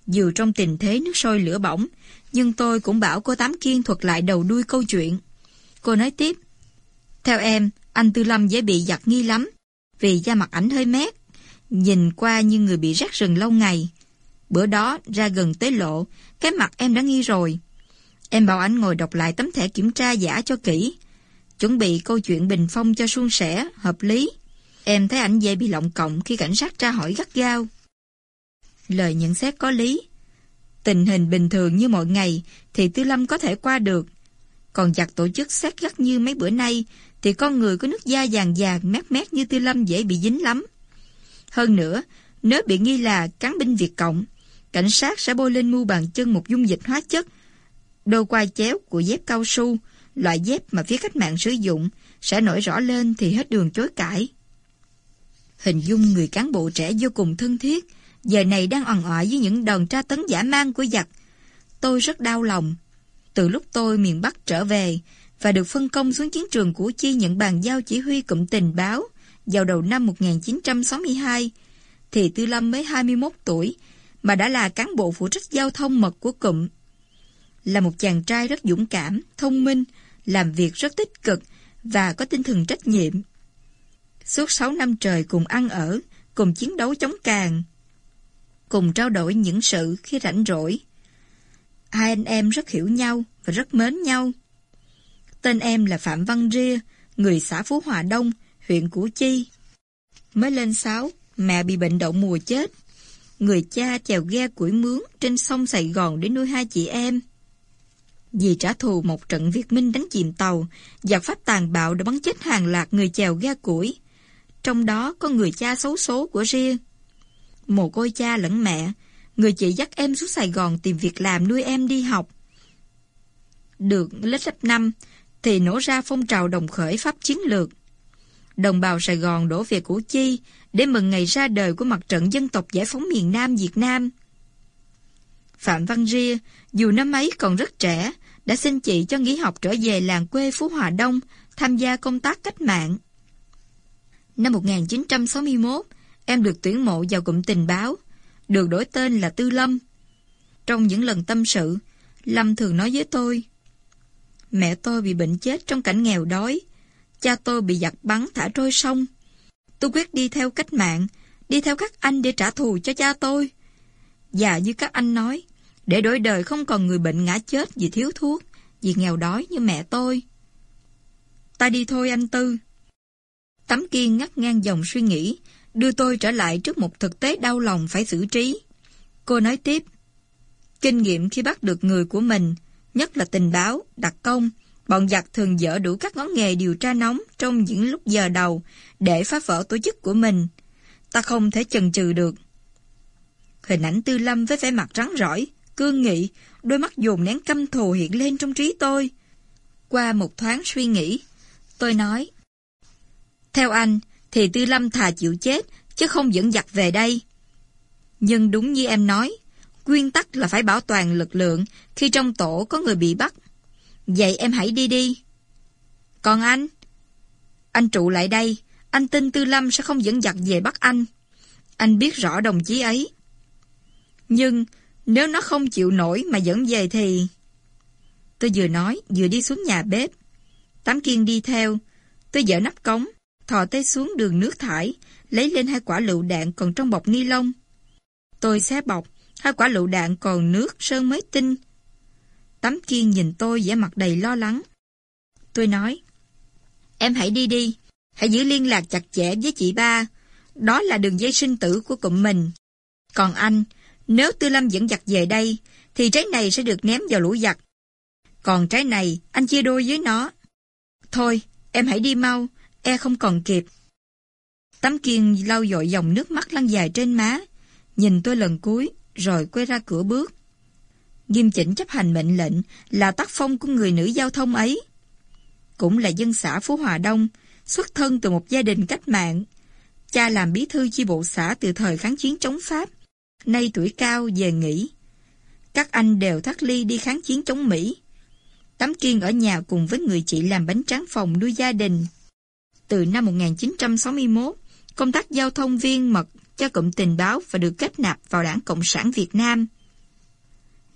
[SPEAKER 1] Dù trong tình thế nước sôi lửa bỏng, nhưng tôi cũng bảo cô Tám Kiên thuật lại đầu đuôi câu chuyện. Cô nói tiếp, theo em, anh Tư Lâm dễ bị giặt nghi lắm, vì da mặt ảnh hơi mét, nhìn qua như người bị rác rừng lâu ngày. Bữa đó, ra gần tới lộ, cái mặt em đã nghi rồi. Em bảo anh ngồi đọc lại tấm thẻ kiểm tra giả cho kỹ, chuẩn bị câu chuyện bình phong cho suôn sẻ, hợp lý. Em thấy ảnh dễ bị lộng cộng khi cảnh sát tra hỏi gắt gao. Lời nhận xét có lý. Tình hình bình thường như mọi ngày thì Tư Lâm có thể qua được. Còn giặc tổ chức xét gắt như mấy bữa nay thì con người có nước da vàng vàng mát mát như Tư Lâm dễ bị dính lắm. Hơn nữa, nếu bị nghi là cán binh Việt Cộng, cảnh sát sẽ bôi lên mu bàn chân một dung dịch hóa chất, đôi quai chéo của dép cao su, loại dép mà phía cách mạng sử dụng, sẽ nổi rõ lên thì hết đường chối cãi. Hình dung người cán bộ trẻ vô cùng thân thiết, giờ này đang oằn ỏi với những đòn tra tấn giả mang của giặc. Tôi rất đau lòng. Từ lúc tôi miền Bắc trở về và được phân công xuống chiến trường Củ Chi nhận bàn giao chỉ huy cụm tình báo vào đầu năm 1962, thì Tư Lâm mới 21 tuổi, mà đã là cán bộ phụ trách giao thông mật của cụm. Là một chàng trai rất dũng cảm, thông minh, làm việc rất tích cực và có tinh thần trách nhiệm. Suốt 6 năm trời cùng ăn ở, cùng chiến đấu chống càng, cùng trao đổi những sự khi rảnh rỗi. Hai anh em rất hiểu nhau và rất mến nhau. Tên em là Phạm Văn Ria, người xã Phú Hòa Đông, huyện Củ Chi. Mới lên sáu, mẹ bị bệnh đậu mùa chết. Người cha chèo ghe củi mướn trên sông Sài Gòn để nuôi hai chị em. Vì trả thù một trận Việt Minh đánh chìm tàu, giặc pháp tàn bạo đã bắn chết hàng loạt người chèo ghe củi. Trong đó có người cha xấu số của ria Một côi cha lẫn mẹ, người chị dắt em xuống Sài Gòn tìm việc làm nuôi em đi học. Được lớp lớp 5 thì nổ ra phong trào đồng khởi pháp chiến lược. Đồng bào Sài Gòn đổ về Củ Chi để mừng ngày ra đời của mặt trận dân tộc giải phóng miền Nam Việt Nam. Phạm Văn Ria, dù năm ấy còn rất trẻ, đã xin chị cho nghỉ học trở về làng quê Phú Hòa Đông, tham gia công tác cách mạng. Năm 1961, em được tuyển mộ vào cụm tình báo, được đổi tên là Tư Lâm. Trong những lần tâm sự, Lâm thường nói với tôi, Mẹ tôi bị bệnh chết trong cảnh nghèo đói, cha tôi bị giặc bắn thả trôi sông. Tôi quyết đi theo cách mạng, đi theo các anh để trả thù cho cha tôi. Và như các anh nói, để đổi đời không còn người bệnh ngã chết vì thiếu thuốc, vì nghèo đói như mẹ tôi. Ta đi thôi anh Tư. Tấm kiên ngắt ngang dòng suy nghĩ, đưa tôi trở lại trước một thực tế đau lòng phải xử trí. Cô nói tiếp, kinh nghiệm khi bắt được người của mình, nhất là tình báo, đặc công, bọn giặc thường dở đủ các ngón nghề điều tra nóng trong những lúc giờ đầu để phá vỡ tổ chức của mình. Ta không thể chần chừ được. Hình ảnh Tư Lâm với vẻ mặt rắn rỏi, cương nghị, đôi mắt dồn nén căm thù hiện lên trong trí tôi. Qua một thoáng suy nghĩ, tôi nói, Theo anh, thì Tư Lâm thà chịu chết, chứ không dẫn giặc về đây. Nhưng đúng như em nói, nguyên tắc là phải bảo toàn lực lượng khi trong tổ có người bị bắt. Vậy em hãy đi đi. Còn anh? Anh trụ lại đây, anh tin Tư Lâm sẽ không dẫn dặt về bắt anh. Anh biết rõ đồng chí ấy. Nhưng nếu nó không chịu nổi mà dẫn về thì... Tôi vừa nói, vừa đi xuống nhà bếp. Tám Kiên đi theo. Tôi dở nắp cống, thò tay xuống đường nước thải, lấy lên hai quả lựu đạn còn trong bọc ni lông. Tôi xé bọc, hai quả lựu đạn còn nước sơn mới tinh. Tấm Kiên nhìn tôi vẻ mặt đầy lo lắng. Tôi nói, em hãy đi đi, hãy giữ liên lạc chặt chẽ với chị ba. Đó là đường dây sinh tử của cụm mình. Còn anh, nếu Tư Lâm dẫn giặc về đây, thì trái này sẽ được ném vào lũ giặc. Còn trái này, anh chia đôi với nó. Thôi, em hãy đi mau, e không còn kịp. Tấm kiên lau dội dòng nước mắt lăn dài trên má, nhìn tôi lần cuối, rồi quay ra cửa bước. Nghiêm chỉnh chấp hành mệnh lệnh là tác phong của người nữ giao thông ấy. Cũng là dân xã Phú Hòa Đông, xuất thân từ một gia đình cách mạng. Cha làm bí thư chi bộ xã từ thời kháng chiến chống Pháp, nay tuổi cao về nghỉ. Các anh đều thắt ly đi kháng chiến chống Mỹ. Tắm Kiên ở nhà cùng với người chị làm bánh tráng phòng nuôi gia đình. Từ năm 1961, công tác giao thông viên mật cho cụm tình báo và được kết nạp vào đảng Cộng sản Việt Nam.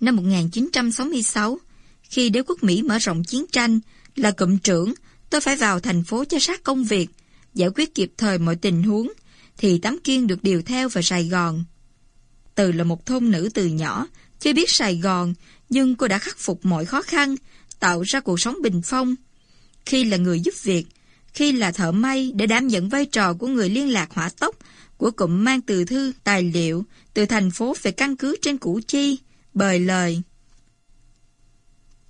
[SPEAKER 1] Năm 1966, khi đế quốc Mỹ mở rộng chiến tranh, là cụm trưởng, tôi phải vào thành phố cho sát công việc, giải quyết kịp thời mọi tình huống, thì tấm Kiên được điều theo vào Sài Gòn. Từ là một thôn nữ từ nhỏ, chưa biết Sài Gòn, nhưng cô đã khắc phục mọi khó khăn, tạo ra cuộc sống bình phong. Khi là người giúp việc, khi là thợ may để đảm nhận vai trò của người liên lạc hỏa tốc, của cụm mang từ thư, tài liệu, từ thành phố về căn cứ trên Củ Chi, bời lời.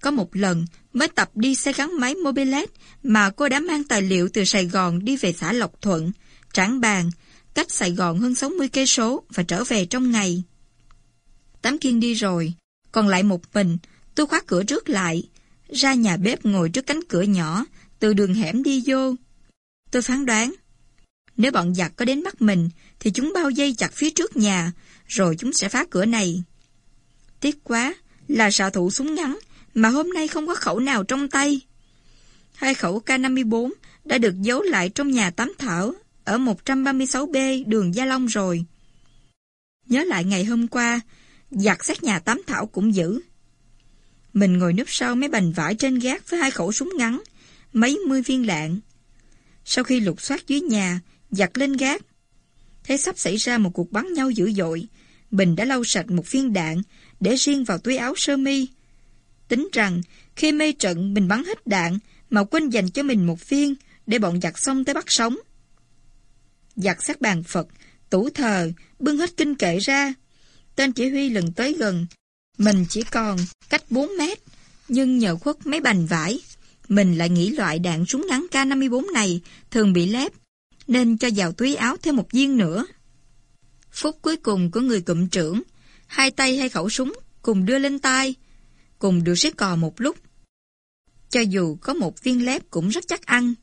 [SPEAKER 1] Có một lần, mới tập đi xe gắn máy Mobilet mà cô đã mang tài liệu từ Sài Gòn đi về xã Lộc Thuận, Trảng Bàng, cách Sài Gòn hơn 60 cây số và trở về trong ngày. Tám Kiên đi rồi, còn lại một mình, tôi khóa cửa trước lại, ra nhà bếp ngồi trước cánh cửa nhỏ, từ đường hẻm đi vô. Tôi phán đoán, nếu bọn giặc có đến bắt mình, thì chúng bao dây chặt phía trước nhà, rồi chúng sẽ phá cửa này. Tiếc quá, là xạ thủ súng ngắn, mà hôm nay không có khẩu nào trong tay. Hai khẩu K-54 đã được giấu lại trong nhà tắm thảo ở 136B đường Gia Long rồi. Nhớ lại ngày hôm qua, giặc sát nhà tắm thảo cũng giữ. Mình ngồi núp sau mấy bành vải trên gác với hai khẩu súng ngắn, mấy mươi viên đạn. Sau khi lục soát dưới nhà, giặt lên gác. Thấy sắp xảy ra một cuộc bắn nhau dữ dội, Bình đã lau sạch một viên đạn để riêng vào túi áo sơ mi. Tính rằng khi mê trận mình bắn hết đạn mà quên dành cho mình một viên để bọn giặc xong tới bắt sống. Giặc sát bàn Phật, tủ thờ, bưng hết kinh kệ ra. Tên chỉ huy lần tới gần. Mình chỉ còn cách 4 mét, nhưng nhờ khuất mấy bành vải. Mình lại nghĩ loại đạn súng ngắn K54 này thường bị lép, nên cho vào túi áo thêm một viên nữa. Phút cuối cùng của người cụm trưởng, hai tay hai khẩu súng cùng đưa lên tay, cùng được xếp cò một lúc. Cho dù có một viên lép cũng rất chắc ăn.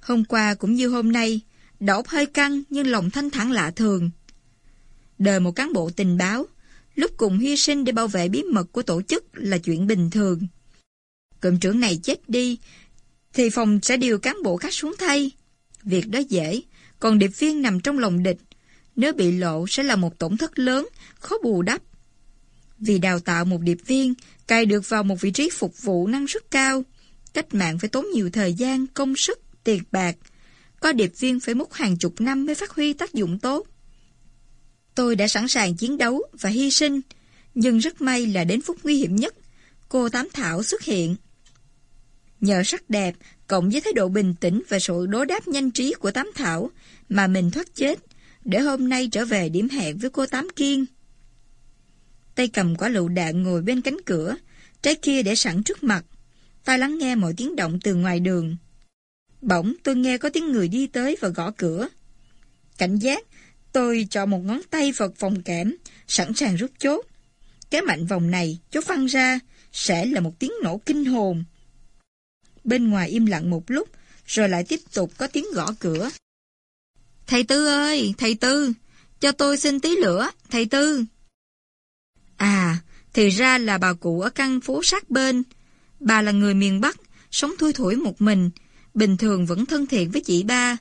[SPEAKER 1] Hôm qua cũng như hôm nay, đổ hơi căng nhưng lòng thanh thản lạ thường. Đời một cán bộ tình báo, lúc cùng hy sinh để bảo vệ bí mật của tổ chức là chuyện bình thường. Cụm trưởng này chết đi, thì phòng sẽ điều cán bộ khác xuống thay. Việc đó dễ, còn điệp viên nằm trong lòng địch. Nếu bị lộ sẽ là một tổn thất lớn, khó bù đắp. Vì đào tạo một điệp viên, cài được vào một vị trí phục vụ năng suất cao, cách mạng phải tốn nhiều thời gian, công sức, tiền bạc. Có điệp viên phải mất hàng chục năm mới phát huy tác dụng tốt. Tôi đã sẵn sàng chiến đấu và hy sinh, nhưng rất may là đến phút nguy hiểm nhất, cô Tám Thảo xuất hiện. Nhờ sắc đẹp, cộng với thái độ bình tĩnh và sự đối đáp nhanh trí của Tám Thảo, mà mình thoát chết, để hôm nay trở về điểm hẹn với cô Tám Kiên. Tay cầm quả lựu đạn ngồi bên cánh cửa, trái kia để sẵn trước mặt, tai lắng nghe mọi tiếng động từ ngoài đường. Bỗng tôi nghe có tiếng người đi tới và gõ cửa. Cảnh giác, tôi cho một ngón tay vào phòng kẽm, sẵn sàng rút chốt. Cái mạnh vòng này, chốt văng ra, sẽ là một tiếng nổ kinh hồn. Bên ngoài im lặng một lúc, rồi lại tiếp tục có tiếng gõ cửa. Thầy Tư ơi, thầy Tư, cho tôi xin tí lửa, thầy Tư. À, thì ra là bà cụ ở căn phố sát bên. Bà là người miền Bắc, sống thui thủi một mình, bình thường vẫn thân thiện với chị ba.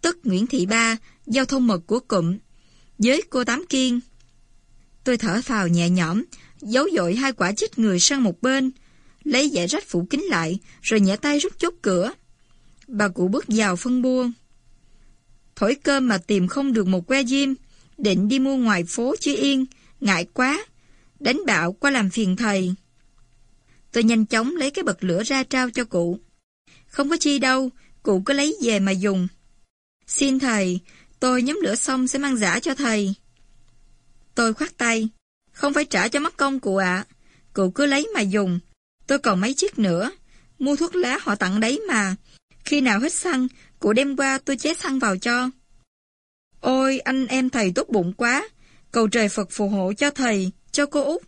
[SPEAKER 1] Tức Nguyễn Thị Ba, giao thông mật của cụm, với cô Tám Kiên. Tôi thở phào nhẹ nhõm, giấu dội hai quả chích người sang một bên, lấy giải rách phủ kính lại, rồi nhẹ tay rút chốt cửa. Bà cụ bước vào phân buôn. Thổi cơm mà tìm không được một que diêm, định đi mua ngoài phố chứ yên, ngại quá, đánh bạo qua làm phiền thầy. Tôi nhanh chóng lấy cái bật lửa ra trao cho cụ. Không có chi đâu, cụ cứ lấy về mà dùng. Xin thầy, tôi nhóm lửa xong sẽ mang giả cho thầy. Tôi khoát tay. Không phải trả cho mất công cụ ạ. Cụ cứ lấy mà dùng. Tôi còn mấy chiếc nữa. Mua thuốc lá họ tặng đấy mà. Khi nào hết xăng, cụ đem qua tôi chế xăng vào cho. Ôi, anh em thầy tốt bụng quá. Cầu trời Phật phù hộ cho thầy, cho cô Út.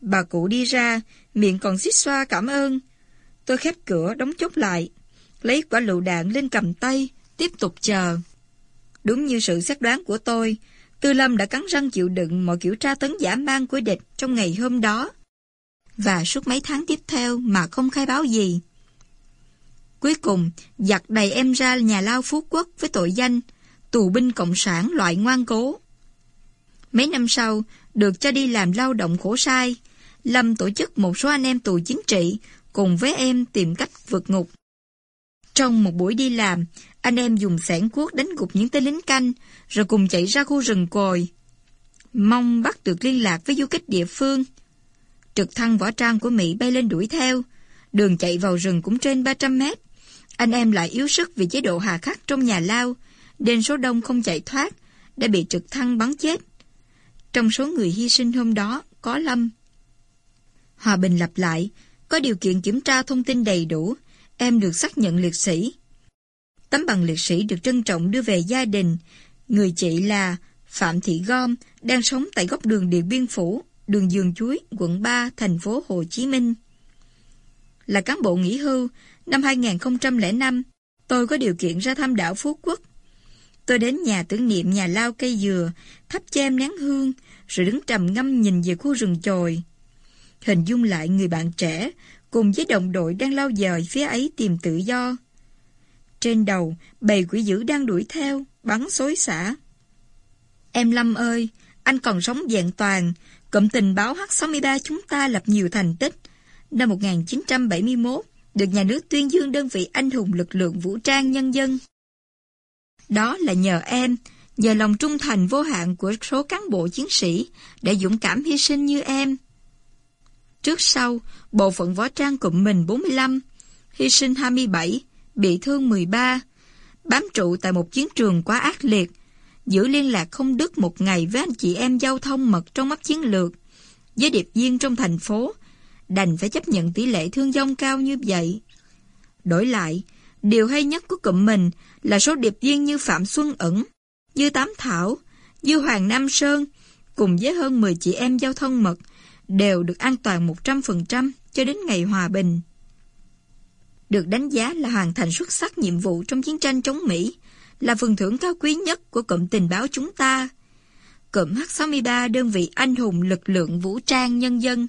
[SPEAKER 1] Bà cụ đi ra, miệng còn xích xoa cảm ơn. Tôi khép cửa, đóng chốt lại. Lấy quả lựu đạn lên cầm tay, tiếp tục chờ. Đúng như sự xét đoán của tôi, Tư Lâm đã cắn răng chịu đựng mọi kiểu tra tấn giả man của địch trong ngày hôm đó. Và suốt mấy tháng tiếp theo mà không khai báo gì. Cuối cùng, giặt đầy em ra nhà lao Phú Quốc với tội danh tù binh cộng sản loại ngoan cố. Mấy năm sau, được cho đi làm lao động khổ sai, Lâm tổ chức một số anh em tù chính trị cùng với em tìm cách vượt ngục. Trong một buổi đi làm, anh em dùng sẻn cuốc đánh gục những tên lính canh, rồi cùng chạy ra khu rừng cồi. Mong bắt được liên lạc với du kích địa phương. Trực thăng võ trang của Mỹ bay lên đuổi theo. Đường chạy vào rừng cũng trên 300 mét. Anh em lại yếu sức vì chế độ hà khắc trong nhà lao, nên số đông không chạy thoát, đã bị trực thăng bắn chết. Trong số người hy sinh hôm đó có Lâm. Hòa Bình lặp lại, có điều kiện kiểm tra thông tin đầy đủ, em được xác nhận liệt sĩ. Tấm bằng liệt sĩ được trân trọng đưa về gia đình. Người chị là Phạm Thị Gom, đang sống tại góc đường Điện Biên Phủ, đường Dường Chuối, quận 3, thành phố Hồ Chí Minh. Là cán bộ nghỉ hưu, năm 2005, tôi có điều kiện ra thăm đảo Phú Quốc. Tôi đến nhà tưởng niệm nhà lao cây dừa, thắp chem nén hương, rồi đứng trầm ngâm nhìn về khu rừng chồi. Hình dung lại người bạn trẻ, cùng với đồng đội đang lao dời phía ấy tìm tự do. Trên đầu, bầy quỷ dữ đang đuổi theo, bắn xối xả. Em Lâm ơi, anh còn sống vẹn toàn, cụm tình báo H63 chúng ta lập nhiều thành tích. Năm 1971, được nhà nước tuyên dương đơn vị anh hùng lực lượng vũ trang nhân dân. Đó là nhờ em, nhờ lòng trung thành vô hạn của số cán bộ chiến sĩ đã dũng cảm hy sinh như em. Trước sau, bộ phận võ trang cụm mình 45, hy sinh 27, bị thương 13, bám trụ tại một chiến trường quá ác liệt, giữ liên lạc không đứt một ngày với anh chị em giao thông mật trong mắt chiến lược, với điệp viên trong thành phố, đành phải chấp nhận tỷ lệ thương vong cao như vậy. Đổi lại, điều hay nhất của cụm mình là số điệp viên như Phạm Xuân Ẩn, Dư Tám Thảo, Dư Hoàng Nam Sơn, cùng với hơn 10 chị em giao thông mật, đều được an toàn 100% cho đến ngày hòa bình. Được đánh giá là hoàn thành xuất sắc nhiệm vụ trong chiến tranh chống Mỹ, là phần thưởng cao quý nhất của cụm tình báo chúng ta. Cụm H-63 đơn vị anh hùng lực lượng vũ trang nhân dân